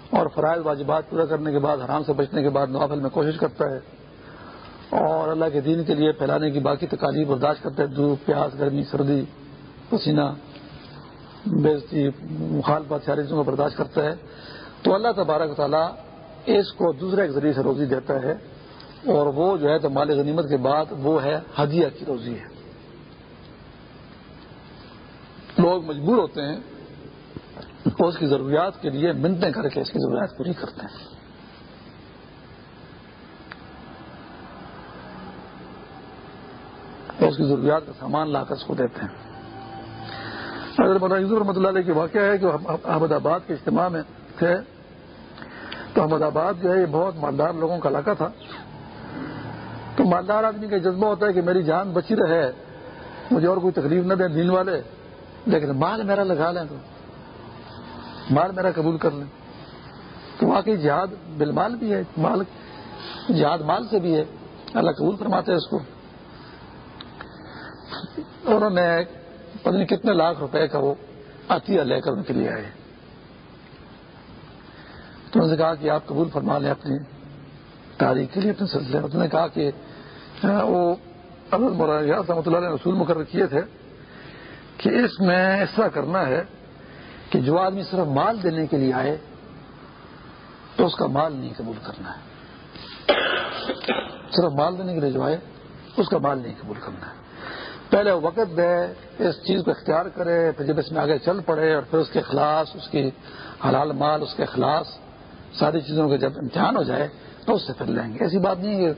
اور فرائض واجبات پورا کرنے کے بعد، حرام سے بچنے کے بعد نوافل میں کوشش کرتا ہے۔ اور اللہ کے دین کے لیے پھیلانے کی باقی تکالیف برداشت کرتا ہے۔ دھوپ پیاس گرمی، سردی، پسینہ، بےزتی مخالفت ساری چیزوں کو برداشت کرتا ہے۔ تو اللہ تبارک تعالیٰ اس کو دوسرے ایک ذریعے سے روزی دیتا ہے۔ اور وہ جو ہے تو مال غنیمت کے بعد وہ ہے ہدیہ کی روزی ہے۔ لوگ مجبور ہوتے ہیں اس کی ضروریات کے لیے منتیں کر کے اس کی ضروریات پوری کرتے ہیں۔ اس کی ضروریات کا سامان لا کر اس کو دیتے ہیں۔ اگر رحمۃ اللہ علیہ کے واقعہ ہے کہ احمد آباد کے اجتماع میں تھے۔ تو احمد آباد جو ہے یہ بہت مالدار لوگوں کا علاقہ تھا۔ تو مالدار آدمی کا جذبہ ہوتا ہے کہ میری جان بچی رہے، مجھے اور کوئی تکلیف نہ دیں دین والے، لیکن مال میرا لگا لیں تو۔ مال میرا قبول کر لیں۔ تو واقعی جہاد بالمال بھی ہے، مال، جہاد مال سے بھی ہے۔ اللہ قبول فرماتے ہیں اس کو۔ انہوں نے پتہ کتنے لاکھ روپے کا وہ عطیہ لے کر ان کے لیے آئے۔ تو انہوں نے کہا کہ آپ قبول فرما لیں اپنی تاریخ کے لیے، اپنے سلسلے انہوں نے کہا کہ وہ رحمۃ اللہ نے رسول مقرر کیے تھے کہ اس میں ایسا کرنا ہے کہ جو آدمی صرف مال دینے کے لیے آئے، تو اس کا مال نہیں قبول کرنا ہے۔ صرف مال دینے کے لیے جو آئے، اس کا مال نہیں قبول کرنا ہے۔ پہلے وقت دے، اس چیز کو اختیار کرے، پھر جب اس میں آگے چل پڑے اور پھر اس کے خلاص، اس کی حلال مال، اس کے خلاص، ساری چیزوں کے جب امتحان ہو جائے، تو اس سے پھر لیں گے۔ ایسی بات نہیں ہے کہ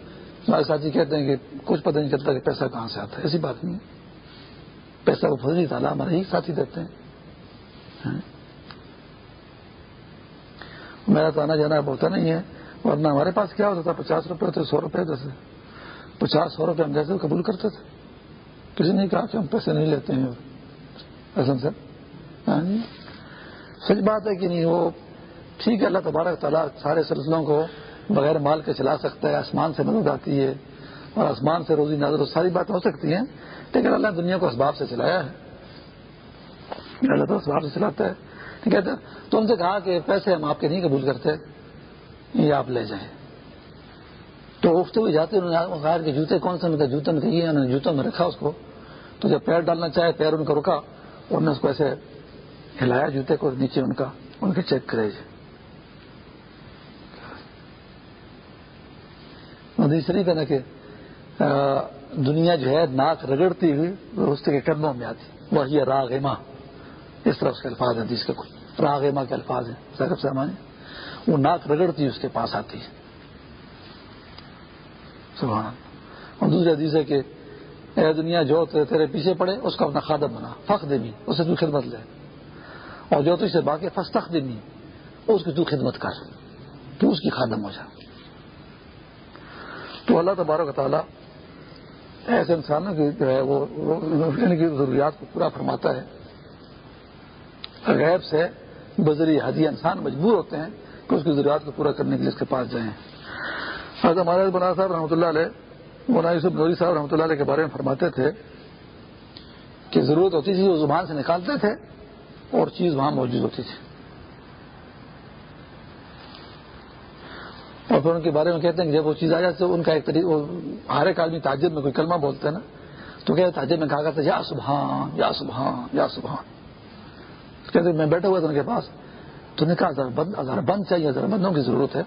ہمارے ساتھی کہتے ہیں کہ کچھ پتہ نہیں چلتا کہ پیسہ کہاں سے آتا ہے۔ ایسی بات نہیں پیسہ وہ فضری تعالیٰ ہمارے ہی ساتھی دیتے ہیں۔ میرا تو آنا جانا ہوتا نہیں ہے۔ ورنہ ہمارے پاس کیا ہوتا تھا پچاس روپے ہوتے سو روپے جیسے پچاس سو روپے ہم جیسے قبول کرتے تھے۔ کسی نے کہا کہ ہم پیسے نہیں لیتے ہیں۔ ہاں جی۔ سچ بات ہے کہ نہیں، وہ ٹھیک ہے، اللہ تبارک تعالیٰ سارے سلسلوں کو بغیر مال کے چلا سکتا ہے، آسمان سے مدد آتی ہے اور آسمان سے روزی نظر ساری بات ہو سکتی ہیں، لیکن اللہ دنیا کو اسباب سے چلایا ہے۔ اللہ تو اسباب سے چلاتا ہے۔ ٹھیک ہے تو ان سے کہا کہ پیسے ہم آپ کے نہیں قبول کرتے، یہ آپ لے جائیں۔ تو اٹھتے ہوئے جاتے انہوں نے جوتے کون سے مطلب جوتے میں انہوں نے جوتوں میں رکھا اس کو۔ تو جب پیر ڈالنا چاہے، پیر ان کا رکا انہوں نے اس کو ایسے ہلایا جوتے کو نیچے ان کا، ان کے چیک کرے شریف ہے نا کہ دنیا جو ہے ناک رگڑتی ہوئی، رستے کے قدموں میں آتی۔ وہ یہ راگ ایما اس طرح اس کے الفاظ ہیں جس کے راگ ایما کے الفاظ ہیں سیکب سامان وہ ناک رگڑتی اس کے پاس آتی ہے۔ سبحان اور دوسرے حدیث ہے کہ اے دنیا، جو تیرے پیچھے پڑے، اس کا اپنا خادم بنا۔ فخ دے اسے تو خدمت لے۔ اور جو تجھ سے باقی فس تخ دینی اس کی تو خدمت کر۔ تو اس کی خادم ہو جا۔ تو اللہ تبارک تعالیٰ ایسے انسانوں کی جو ہے وہ ان یعنی کی ضروریات کو پورا فرماتا ہے۔ غیب سے بزری حدی انسان مجبور ہوتے ہیں کہ اس کی ضروریات کو پورا کرنے کے لیے اس کے پاس جائیں۔ حضرت ہمارے بنا صاحب رحمۃ اللہ علیہ، مولانا یوسف نوری صاحب رحمۃ اللہ علیہ کے بارے میں فرماتے تھے کہ ضرورت ہوتی تھی وہ زبان سے نکالتے تھے اور چیز وہاں موجود ہوتی تھی۔ اور پھر ان کے بارے میں کہتے ہیں کہ جب وہ چیز آ جاتی ہے ان کا ایک طریقہ ہر ایک آدمی تاجر میں کوئی کلمہ بولتے ہیں نا، تو کہتے تاجر میں کہا کرتا یا سبحان یا سبحان یا سبحان کہتے میں بیٹھا ہوا تھا ان کے پاس، تو نے کہا ہزار بند چاہیے ہزار بندوں کی ضرورت ہے۔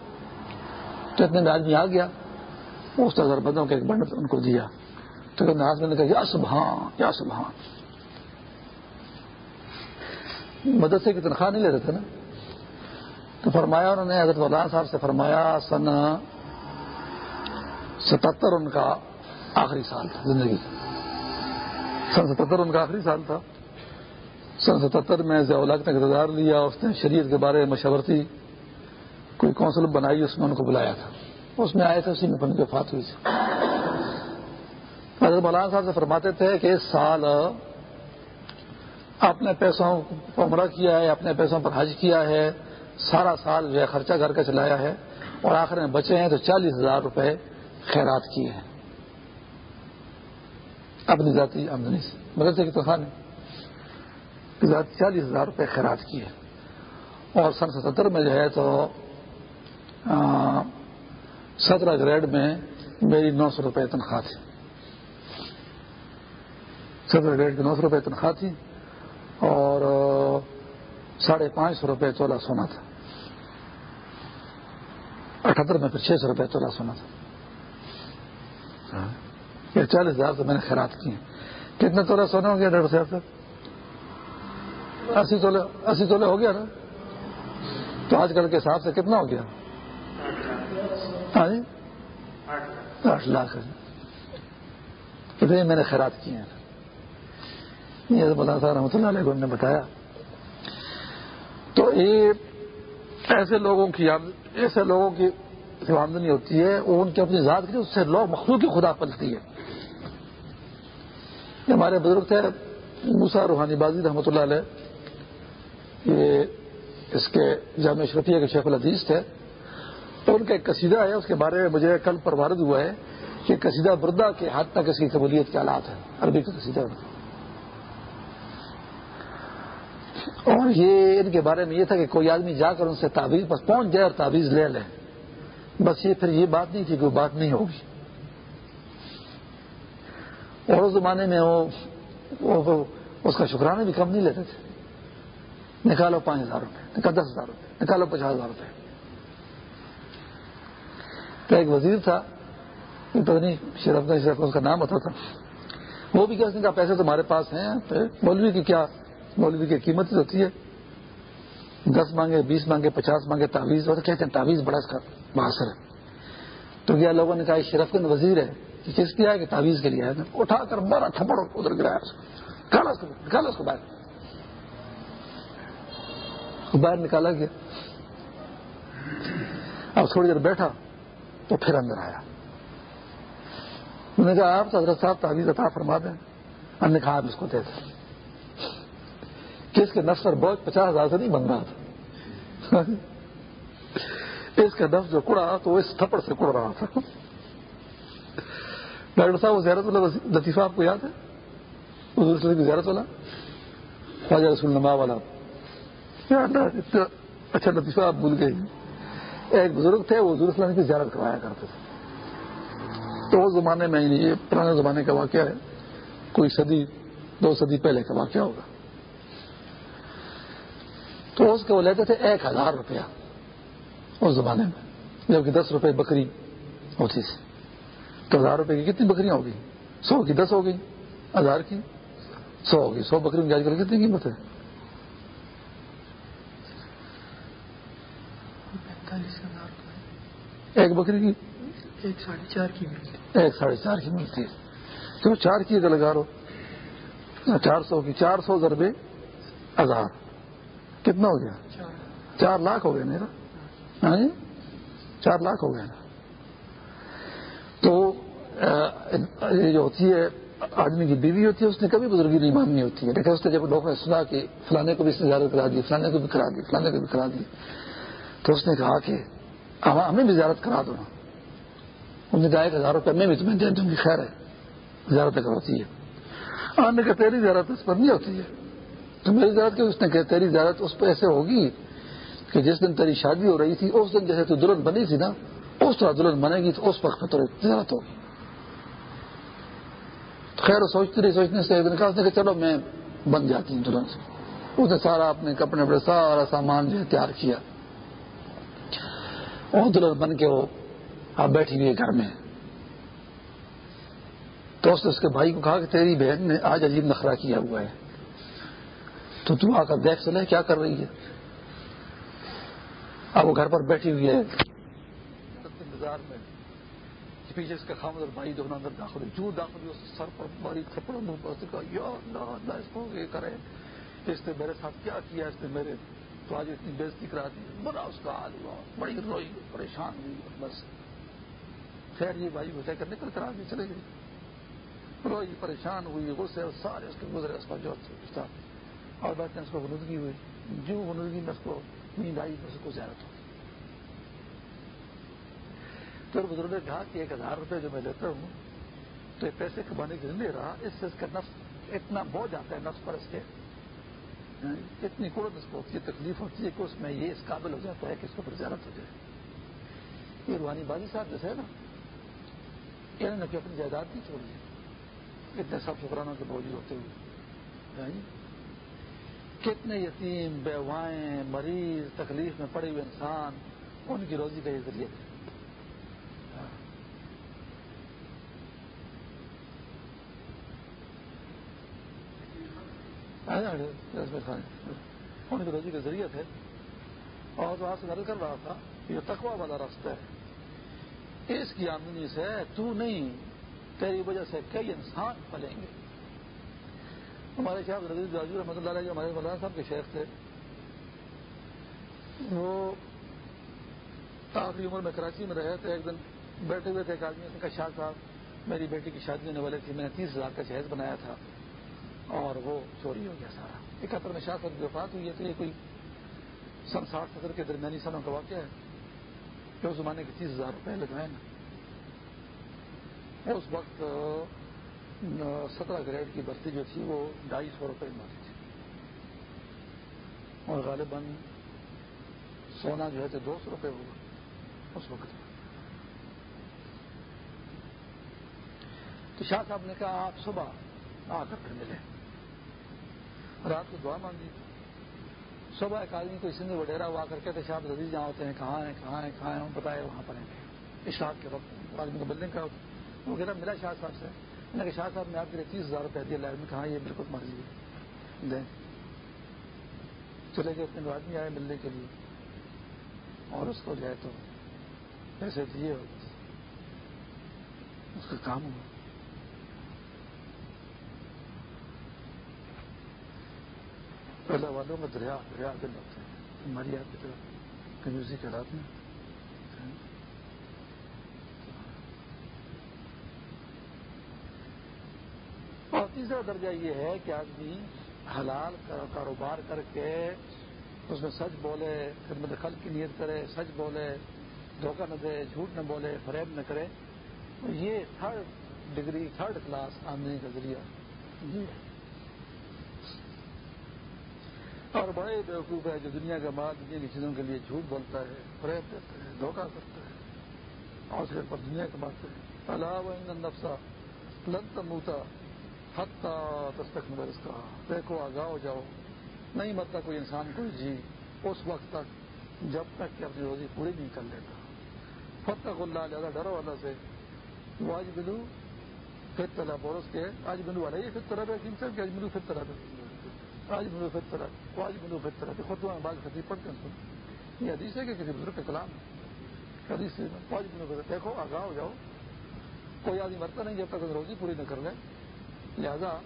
تو اتنے میں آدمی آ گیا اس ہزار بندوں کا ایک بنڈ ان کو دیا۔ تو ہاتھ میں نے کہا، یا سبحان یا سبحان۔ مدرسے کی تنخواہ نہیں لے رہے تھے نا؟ تو فرمایا انہوں نے، حضرت مولانا صاحب سے فرمایا سن ستہتر ان کا آخری سال تھا زندگی۔ سن ستہتر ان کا آخری سال تھا۔ سن ستہتر میں ضیاء نے کردار لیا اس نے شریعت کے بارے میں مشورتی کوئی کونسل بنائی، اس میں ان کو بلایا تھا۔ اس میں آئے تھے، اسی میں اپنی وفات ہوئی تھی۔ حضرت مولانا صاحب سے فرماتے تھے کہ اس سال اپنے پیسوں کو عمرہ کیا ہے اپنے پیسوں پر حج کیا ہے۔ سارا سال جو ہے خرچہ کر کے چلایا ہے اور آخر میں بچے ہیں تو چالیس ہزار روپے خیرات کیے ہیں۔ اپنی ذاتی آمدنی سے۔ مدرسے کی تنخواہ نے چالیس ہزار روپے خیرات کیے۔ اور سن ستر میں جو ہے تو سترہ گریڈ میں میری نو سو روپے تنخواہ تھی۔ سترہ گریڈ کی نو سو روپے تنخواہ تھی اور ساڑھے پانچ سو روپے تولا سونا تھا۔ اٹھہتر میں پھر چھ سو روپے تولا سونا تھا۔ یہ چالیس ہزار تو میں نے خیرات کیے۔ کتنے تولہ سونا ہو گیا ڈاکٹر صاحب؟ سے اسی تولے اسی تولے ہو گیا نا۔ تو آج کل کے حساب سے کتنا ہو گیا؟ ہاں جی؟ آٹھ لاکھ اتنے میں نے خیرات کیے ہیں۔ یہ رحمۃ اللہ علیہ نے بتایا۔ تو یہ ایسے لوگوں کی ایسے لوگوں کی آمدنی ہوتی ہے، وہ ان کی اپنی ذات کی اس سے لوگ مخلوق کی خدا پلتی ہے۔ یہ ہمارے بزرگ تھے موسا روحانی بازی رحمۃ اللہ علیہ۔ یہ اس کے جامع شرفیہ کے شیخ العدیز تھے، تو ان کا ایک قصیدہ ہے، اس کے بارے میں مجھے کل پر وارد ہوا ہے کہ قصیدہ بردہ کے حد تک اس کی قبولیت کے حالات ہیں، عربی کا قصیدہ اور یہ ان کے بارے میں یہ تھا کہ کوئی آدمی جا کر ان سے تعویذ بس پہنچ جائے اور تعویذ لے لیں بس یہ پھر یہ بات نہیں تھی کہ وہ بات نہیں ہوگی۔ اور اس زمانے میں وہ اس کا شکرانہ بھی کم نہیں لیتے تھے۔ نکالو پانچ ہزار روپے، نکال دس ہزار روپے، نکالو پچاس ہزار روپے۔ تو ایک وزیر تھا، پتہ نہیں شرف شرف اس کا نام ہوتا تھا۔ وہ بھی کہتے ہیں پیسے تمہارے پاس ہیں مولوی کی کیا، مولوی کی قیمت ہوتی ہے۔ دس مانگے، بیس مانگے، پچاس مانگے، تعویذ اور کہتے ہیں تعویذ بڑا اس کا بہاسر ہے۔ تو کیا لوگوں نے کہا شرف کن وزیر ہے کہ کس کیا ہے کہ تعویذ کے لیے آیا اٹھا کر بڑا تھپڑ ادھر گرایا اس کو باہر۔ باہر نکالا گیا۔ اب تھوڑی دیر بیٹھا تو پھر اندر آیا۔ نے کہا، آپ حضرت صاحب تعویذ عطا فرما دیں۔ ہم نے کہا، آپ اس کو دے دیں۔ کس کے نفس پر بہت پچاس ہزار سے نہیں بن رہا تھا۔ اس کا نفس جو کڑا تو وہ اس تھپڑ سے کڑ رہا تھا۔ ڈاکٹر صاحب، وہ زیارت والا لطیفہ آپ کو یاد ہے؟ حضور کی زیارت والا؟ خواجہ رسول نما والا۔ اچھا لطیفہ آپ بھول گئے۔ ایک بزرگ تھے، وہ حضور اسلام کی زیارت کروایا کرتے تھے۔ تو اس زمانے میں یہ پرانے زمانے کا واقعہ ہے۔ کوئی صدی، دو صدی پہلے کا واقعہ ہوگا۔ تو اس کے وہ لیتے تھے ایک ہزار روپیہ اس زمانے میں، جبکہ دس روپے بکری ہوتی تھی۔ تو ہزار روپے کی کتنی بکریاں ہوگی سو کی دس ہو گئی ہزار کی سو ہوگی سو بکری میں آج کل کتنی قیمت ہے؟ ایک بکری کی؟ ایک ساڑھے چار کی ملتی ایک ساڑھے چار کی ملتی ہے۔ تو چار کی لگا رہو چار سو کی۔ چار سو ضربے ہزار۔ کتنا ہو گیا؟ چار لاکھ ہو گیا میرا۔ ہاں جی؟ چار لاکھ ہو گیا تو یہ جو ہوتی ہے آدمی کی بیوی ہوتی ہے اس نے کبھی بزرگی نہیں ماننی ہوتی ہے۔ لیکن اس نے جب لوگوں نے سنا کہ فلانے کو بھی اس نے زیارت کرا دی فلانے کو بھی کرا دی فلانے کو بھی کرا دی۔ تو اس نے کہا کہ ہمیں بھی زیارت کرا دو نا۔ انہوں نے کہا، ایک ہزار روپے، میں بھی تمہیں دے دوں گی، خیر ہے۔ زیارت کرواتی ہے۔ ہاں، آنے کا تیری زیارت اس پر نہیں ہوتی ہے۔ تو میری زیارت اس نے کہا، تیری زیارت اس پہ ایسے ہوگی کہ جس دن تیری شادی ہو رہی تھی، اس دن جیسے تو دلہن بنی تھی نا، اس طرح دلہن بنے گی تو اس وقت میں تو زیارت ہوگی خیر سوچتی رہی، سوچنے سے ایک دن کہا، اس نے کہ چلو میں بن جاتی ہوں دلہن سے۔ اس نے سارا اپنے کپڑے وپڑے، سارا سامان جو ہے تیار کیا۔ اور دلہن بن کے وہ آپ بیٹھی ہوئی گھر میں۔ تو اس نے اس کے بھائی کو کہا کہ تیری بہن نے آج عجیب نخرا کیا ہوا ہے۔ تو تو آ کر دیکھ چلے، کیا کر رہی ہے؟ اب وہ گھر پر بیٹھی ہوئی ہے۔ انتظار میں پیچھے اس کا خامد اور بھائی دونوں اندر داخل ہوئی جو داخل ہوئی اس سر پر باری تھپڑ منہ کہا یا اللہ اللہ، اس کو یہ کرے اس نے میرے ساتھ کیا کیا؟ اس نے میرے تو آج اتنی بےزتی کرا دی بڑا اس کا حال ہوا، بڑی روئی، پریشان ہوئی، بس۔ خیر یہ بھائی وجہ کر نکل کر آگے چلے گئے۔ روئی، پریشان ہوئی، غصے سارے اس کے گزرے اس کا جو اور بات اس کو غلطگی ہوئی۔ جو غلطگی میں اس کو نیند آئی اس کو زیارت ہو پھر بزرگ نے کہا کہ ایک ہزار روپے جو میں لیتا ہوں، تو یہ پیسے کمانے کے لیے لے رہا، اس سے اس کا نفس اتنا بہت جاتا ہے، نفس پر اس کے اتنی قرت اس کو ہوتی ہے تکلیف ہوتی ہے کہ اس میں یہ اس قابل ہو جاتا ہے کہ اس کو پھر زیارت ہو جائے۔ یہ روحانی بازی صاحب جیسے ہے نا، انہوں نے اپنی جائیداد نہیں چھوڑی ہے اتنے سب شکرانوں کے بوجھ ہوتے ہوئے۔ یعنی کتنے یتیم، بیوائیں، مریض، تکلیف میں پڑے ہوئے انسان، ان کی روزی کا یہ ذریعہ تھے ان کی روزی کا ذریعہ تھے۔ اور وہاں سے نل کر رہا تھا، یہ تقوا والا راستہ ہے۔ اس کی آمدنی سے تو نہیں، تیری وجہ سے کئی انسان پلیں گے۔ ہمارے شاہ رضی راجو رحمۃ اللہ علیہ، ہمارے مولانا صاحب کے شیخ تھے۔ وہ آخری عمر میں کراچی میں رہے تھے۔ ایک دن بیٹھے ہوئے تھے ایک آدمی نے کہا، شاہ صاحب، میری بیٹی کی شادی ہونے والے تھی۔ میں نے تیس ہزار کا جہیز بنایا تھا۔ اور وہ چوری ہو گیا سارا۔ اکہتر میں شاہ صاحب کی وفات ہوئی ہے تو یہ کوئی سن ساٹھ ستر کے درمیانی سنوں کا واقعہ ہے۔ کہ اس زمانے کے تیس ہزار روپئے لگائے نا اس وقت سترہ گریڈ کی بستی جو تھی وہ ڈھائی سو روپئے میں تھی۔ اور غالباً سونا جو ہے تو دو سو روپئے ہوگا اس وقت تو شاہ صاحب نے کہا آپ صبح آ کر پھر ملے رات کو دعا مانگی۔ صبح ایک آدمی کو سندھ وڈیرا ہوا کر کے تھے شاہ جہاں ہوتے ہیں، کہاں ہیں کہاں ہیں کہاں ہیں، ہم بتائے وہاں پر ہیں۔ اشاعت کے وقت آدمی کو بلڈنگ کا وہ کہتا ملا شاہ صاحب سے۔ میں نے کہا، شاہ صاحب نے آپ کے لیے تیس ہزار روپئے دیا۔ لائب میں کہا، یہ بالکل مرضی ہے دیں چلے گئے۔ اتنے آدمی آئے ملنے کے لیے۔ اور اس کو جو ہے تو پیسے دیے۔ اس کا کام ہوا۔ پہلے والوں میں دریا دریا دن ہوتے ہیں ہماری آپ کی طرف کنجوسی کے رات میں اور تیسرا درجہ یہ ہے کہ آدمی حلال کاروبار کر کے اس میں سچ بولے، خدمت خل کی نیت کرے، سچ بولے، دھوکہ نہ دے، جھوٹ نہ بولے، فریب نہ کرے۔ یہ تھرڈ ڈگری، تھرڈ کلاس آمدنی کا ذریعہ۔ جی۔ اور بڑے بیوقوف ہے جو دنیا کا مال دنیا کی چیزوں کے لیے جھوٹ بولتا ہے فریب دیتا ہے، دھوکہ کرتا ہے۔ اور صرف پر دنیا کماتے ہیں اللہ نفسا لن تموتا حتہ دستک مگر اس کا دیکھو، آگاہ ہو جاؤ۔ نہیں مرتا کوئی انسان، کوئی جی اس وقت تک، جب تک کہ اپنی روزی پوری نہیں کر لیتا۔ فتح اللہ زیادہ ڈرو اللہ سے۔ وہ آج بلو پھر طرح بورس کے آج بلو والا یہ پھر طرح ہے کہ آج بلو پھر طرح آج بلو پھر طرح آج بلو طرح خود بعض خطیب پڑھتے ہیں سن یہ حدیث ہے کہ کسی بزرگ کے کلام حدیث سے آج بلو دیکھو، آگاہ ہو جاؤ۔ کوئی آدمی مرتا نہیں جب تک روزی پوری نہ کر لے۔ لہذا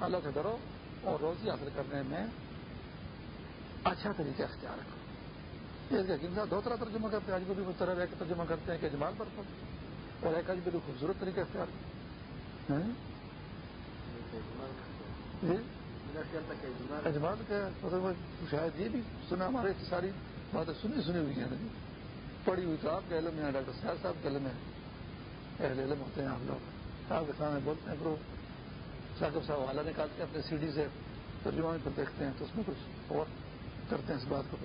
اللہ سے ڈرو اور روزی حاصل کرنے میں اچھا طریقہ اختیار کرو اس کا گندا دو طرح ترجمہ کرتے ہیں۔ آج بھی اس طرح کے ترجمہ کرتے ہیں کہ اجمال پر اور ایک آج بھی خوبصورت طریقہ اختیار۔ ہاں؟ جی؟ اجمال کا شاید یہ بھی سنا، ہمارے ساری باتیں سنی سنی ہوئی ہیں۔ پڑھی ہوئی تو آپ کے علم ہے ڈاکٹر سیاد صاحب کے علم ہے اہل علم ہوتے ہیں آپ لوگ۔ آپ کے سامنے بولتے ہیں پھر ثاقب صاحب حوالہ نکالتے ہیں اپنے سی ڈی سے ترجمہ میں پھر دیکھتے ہیں، تو اس میں کچھ اور کرتے ہیں اس بات کو۔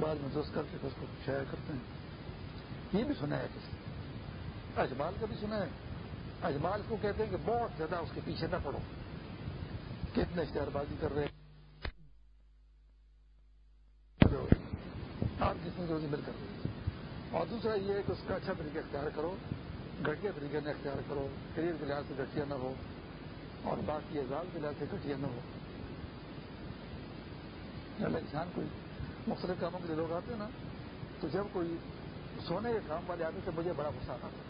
بعد میں دوست کر کے اس کو شائع کرتے ہیں۔ یہ بھی سنا ہے کسی اجمال کا بھی سنا ہے۔ اجمال کو کہتے ہیں کہ بہت زیادہ اس کے پیچھے نہ پڑو۔ کتنے اشتہار بازی کر رہے ہیں؟ آپ جس میں روزی مل کر اور دوسرا یہ ہے کہ اس کا اچھا طریقہ اختیار کرو، گھٹیا طریقے میں اختیار کرو کریئر کے لحاظ سے گھٹیا نہ ہو، اور باقی اعزاز کے لحاظ سے گھٹیا نہ ہو۔ یعنی انسان کوئی مختلف کاموں کے لیے لوگ آتے ہیں نا، تو جب کوئی سونے کے کام والے آتے تو مجھے بڑا غصہ آتا تھا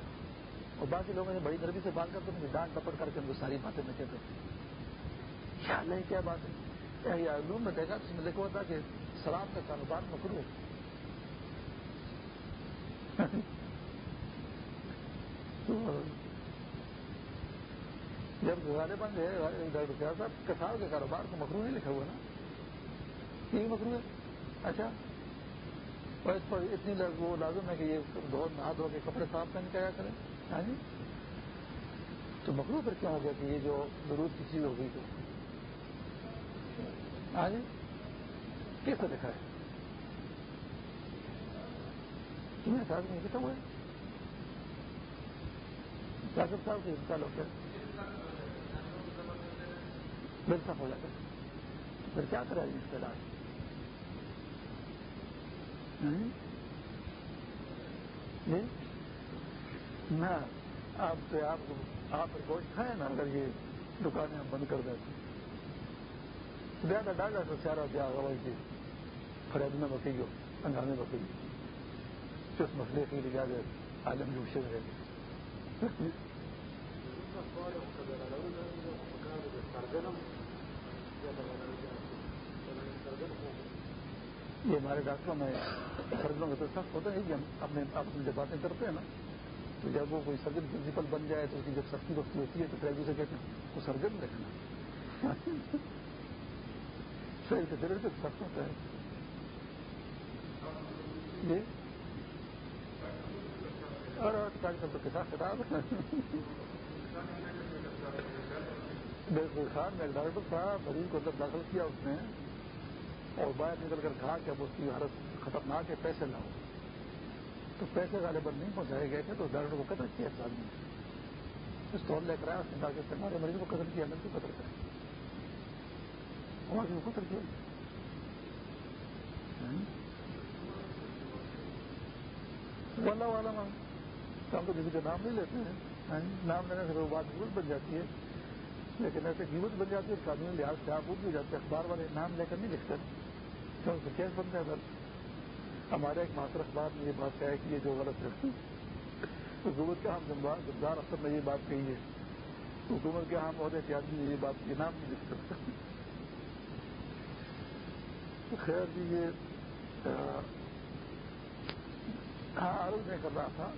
اور باقی لوگوں نے بڑی نرمی سے بات کرتے مجھے ڈانٹ ڈپٹ کر کے ان کو ساری باتیں میں کہتے خیال نہیں، کیا بات ہے؟ علوم میں دیکھا، اس میں لکھا تھا کہ سلام کا کاروبار مکرو۔ جب غالباً جو ہے ڈاکٹر صاحب کسان کے کاروبار کو مکرو نہیں لکھا ہوا نا۔ یہ مکرو ہے۔ اچھا۔ اور اس پر اتنی وہ لازم ہے کہ یہ دور نہا دھو کے کپڑے صاف پہن کے آیا کریں ہاں جی۔ تو مکرو پھر کیا ہو گیا کہ یہ جو ضرورت کی چیز ہو گئی تو؟ ہاں جی کیسے لکھا ہے۔ تمہیں ساتھ نہیں لکھا ہوا ہے؟ ڈاکٹر صاحب کی انتقال ہو گیا بالکل ہو جاتا پھر کیا کرا جی اس کا علاج نہ آپ سے آپ آپ گوشت کھائیں نا اگر یہ دکانیں بند کر دیتے زیادہ ڈالا تو سارا دیا ہوگا کہ فرید میں بکی ہو انگانے بکی اس مسئلے کے لیے زیادہ عالم جوشے رہے یہ ہمارے ڈاکٹروں میں سرجنوں کا تو سخت ہوتا ہے کہ ہم اپنے آپ میں جب باتیں کرتے ہیں نا تو جب وہ کوئی سرجن پرنسپل بن جائے تو اس کی جب سختی وقتی ہوتی ہے تو پھر دوسرے کہتے ہیں وہ سرجن دیکھنا شریر کے دل سے سخت ہوتا ہے۔ اور کے ساتھ بالکل خان میں ڈاکٹر تھا مریض کو اندر داخل کیا اس نے، اور باہر نکل کر کہا کہ اب اس کی حالت خطرناک ہے، پیسے لاؤ۔ تو پیسے والے بند نہیں پہنچائے گئے تھے، تو ڈاکٹر کو قتل کیا اس آدمی پستول لے کر آیا اس نے ڈاکٹر سے ہمارے مریض کو قتل کیا، میں کو قتل کرا ہمارے کو قتل کیا والا والا ہم تو کسی کا نام نہیں لیتے ہیں نام لینے سے بات گیبت بن جاتی ہے لیکن ایسے گیبت بن جاتی ہے قانونی لحاظ سے آپ بھی جاتے ہیں اخبار والے نام لے کر نہیں لکھتے تو اس کیس بن جائے گا ہمارے ایک ماسٹر اخبار نے یہ بات کہا ہے کہ یہ جو غلط ہے حکومت کے ہم جمدار افسر نے یہ بات کہی ہے حکومت کے ہم عہدے کے آدمی نے یہ بات یہ نام نہیں لکھ سکتے خیر جی یہ ہاں آروپ کر رہا تھا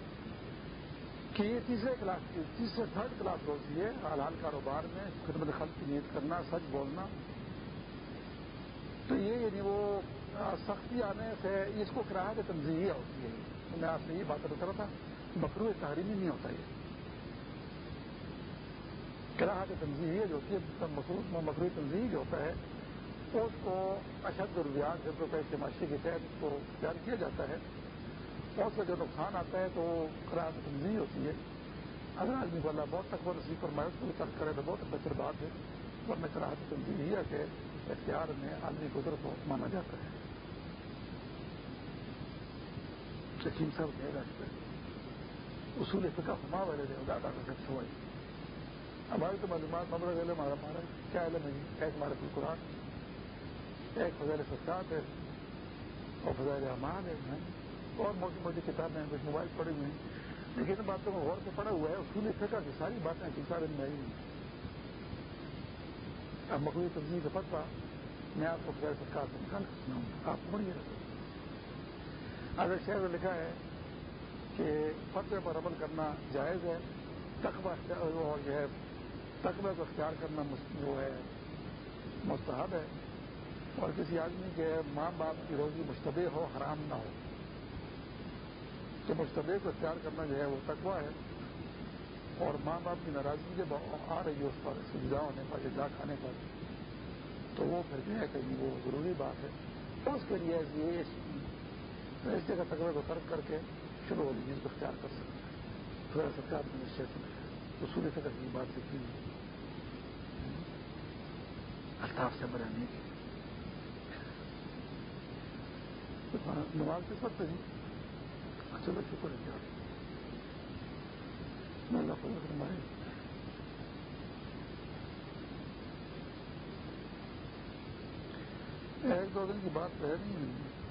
کہ یہ تیسرے کلاس کی، تیسرے تھرڈ کلاس ہوتی ہے حال حال کاروبار میں خدمت خلق کی نیت کرنا، سچ بولنا۔ تو یہ یعنی وہ سختی آنے سے اس کو کرایہ کہ تنظیمیہ ہوتی ہے۔ میں آپ سے یہ بات کر رہا تھا مکرو تحریمی نہیں ہوتا یہ۔ کرایہ کہ تنظیمیہ جو ہوتی ہے مکرو تنظیم جو ہوتا ہے اس کو اشد رویات جب روپئے کے معاشرے کے تحت اس کو اختیار کیا جاتا ہے۔ اس کا جو نقصان آتا ہے تو کرایہ کی تنظیم ہوتی ہے۔ اگر آدمی کو اللہ بہت تک رسیف پر محنت کو ترک کرے تو بہت بہتر بات ہے۔ ورنہ کرایہ کی تنظیم ہی ہے کہ اختیار میں آدمی قدرت کو مانا جاتا ہے۔ شکیم صاحب کہہ رہا ہے اصول فکا ہما والے دے گا ڈاکٹر صاحب سوائی ہماری تو معلومات ممرہ علم ہمارا کیا علم ہے؟ ایک ہمارے کل قرآن۔ ایک فضائل سسکات ہے، اور فضائل احمد ہے اور موٹی موٹی کتابیں کچھ موبائل پڑے ہوئے ہیں۔ لیکن ان باتوں کو غور سے پڑا ہوا ہے، اصول فکا کی ساری باتیں حقیقت میں آئی ہیں۔ اب مقبول تنظیم کا فتوا میں آپ کو فضائل سسکات سے نکال کر سناؤں گا آپ پڑھیے۔ اگر شہر میں لکھا ہے کہ فتوے پر عمل کرنا جائز ہے تقبہ جو ہے تقبہ کو اختیار کرنا وہ ہے، مستحب ہے۔ اور کسی آدمی کے ماں باپ کی روزی مشتبہ ہو، حرام نہ ہو۔ تو مشتبہ کو اختیار کرنا جو ہے وہ تقوا ہے۔ اور ماں باپ کی ناراضگی جب آ رہی ہے اس پر سویدھا ہونے پر جا کھانے پر، تو وہ پھر جو ہے کہ وہ ضروری بات ہے۔ اس کے لیے یہ اس جگہ تقوی کو ترک کر کے شروع والی چیز کو اختیار کر سکتے ہیں۔ تھوڑا سرکار نے نشچے سے اصول فکر کی بات لکھی ہے۔ الطاف سے بنانے کی نماز کس پڑھتے نہیں۔ چلو بچے پڑھیں گے اللہ کو فرمائے۔ ایک دو دن کی بات رہ نہیں ہے۔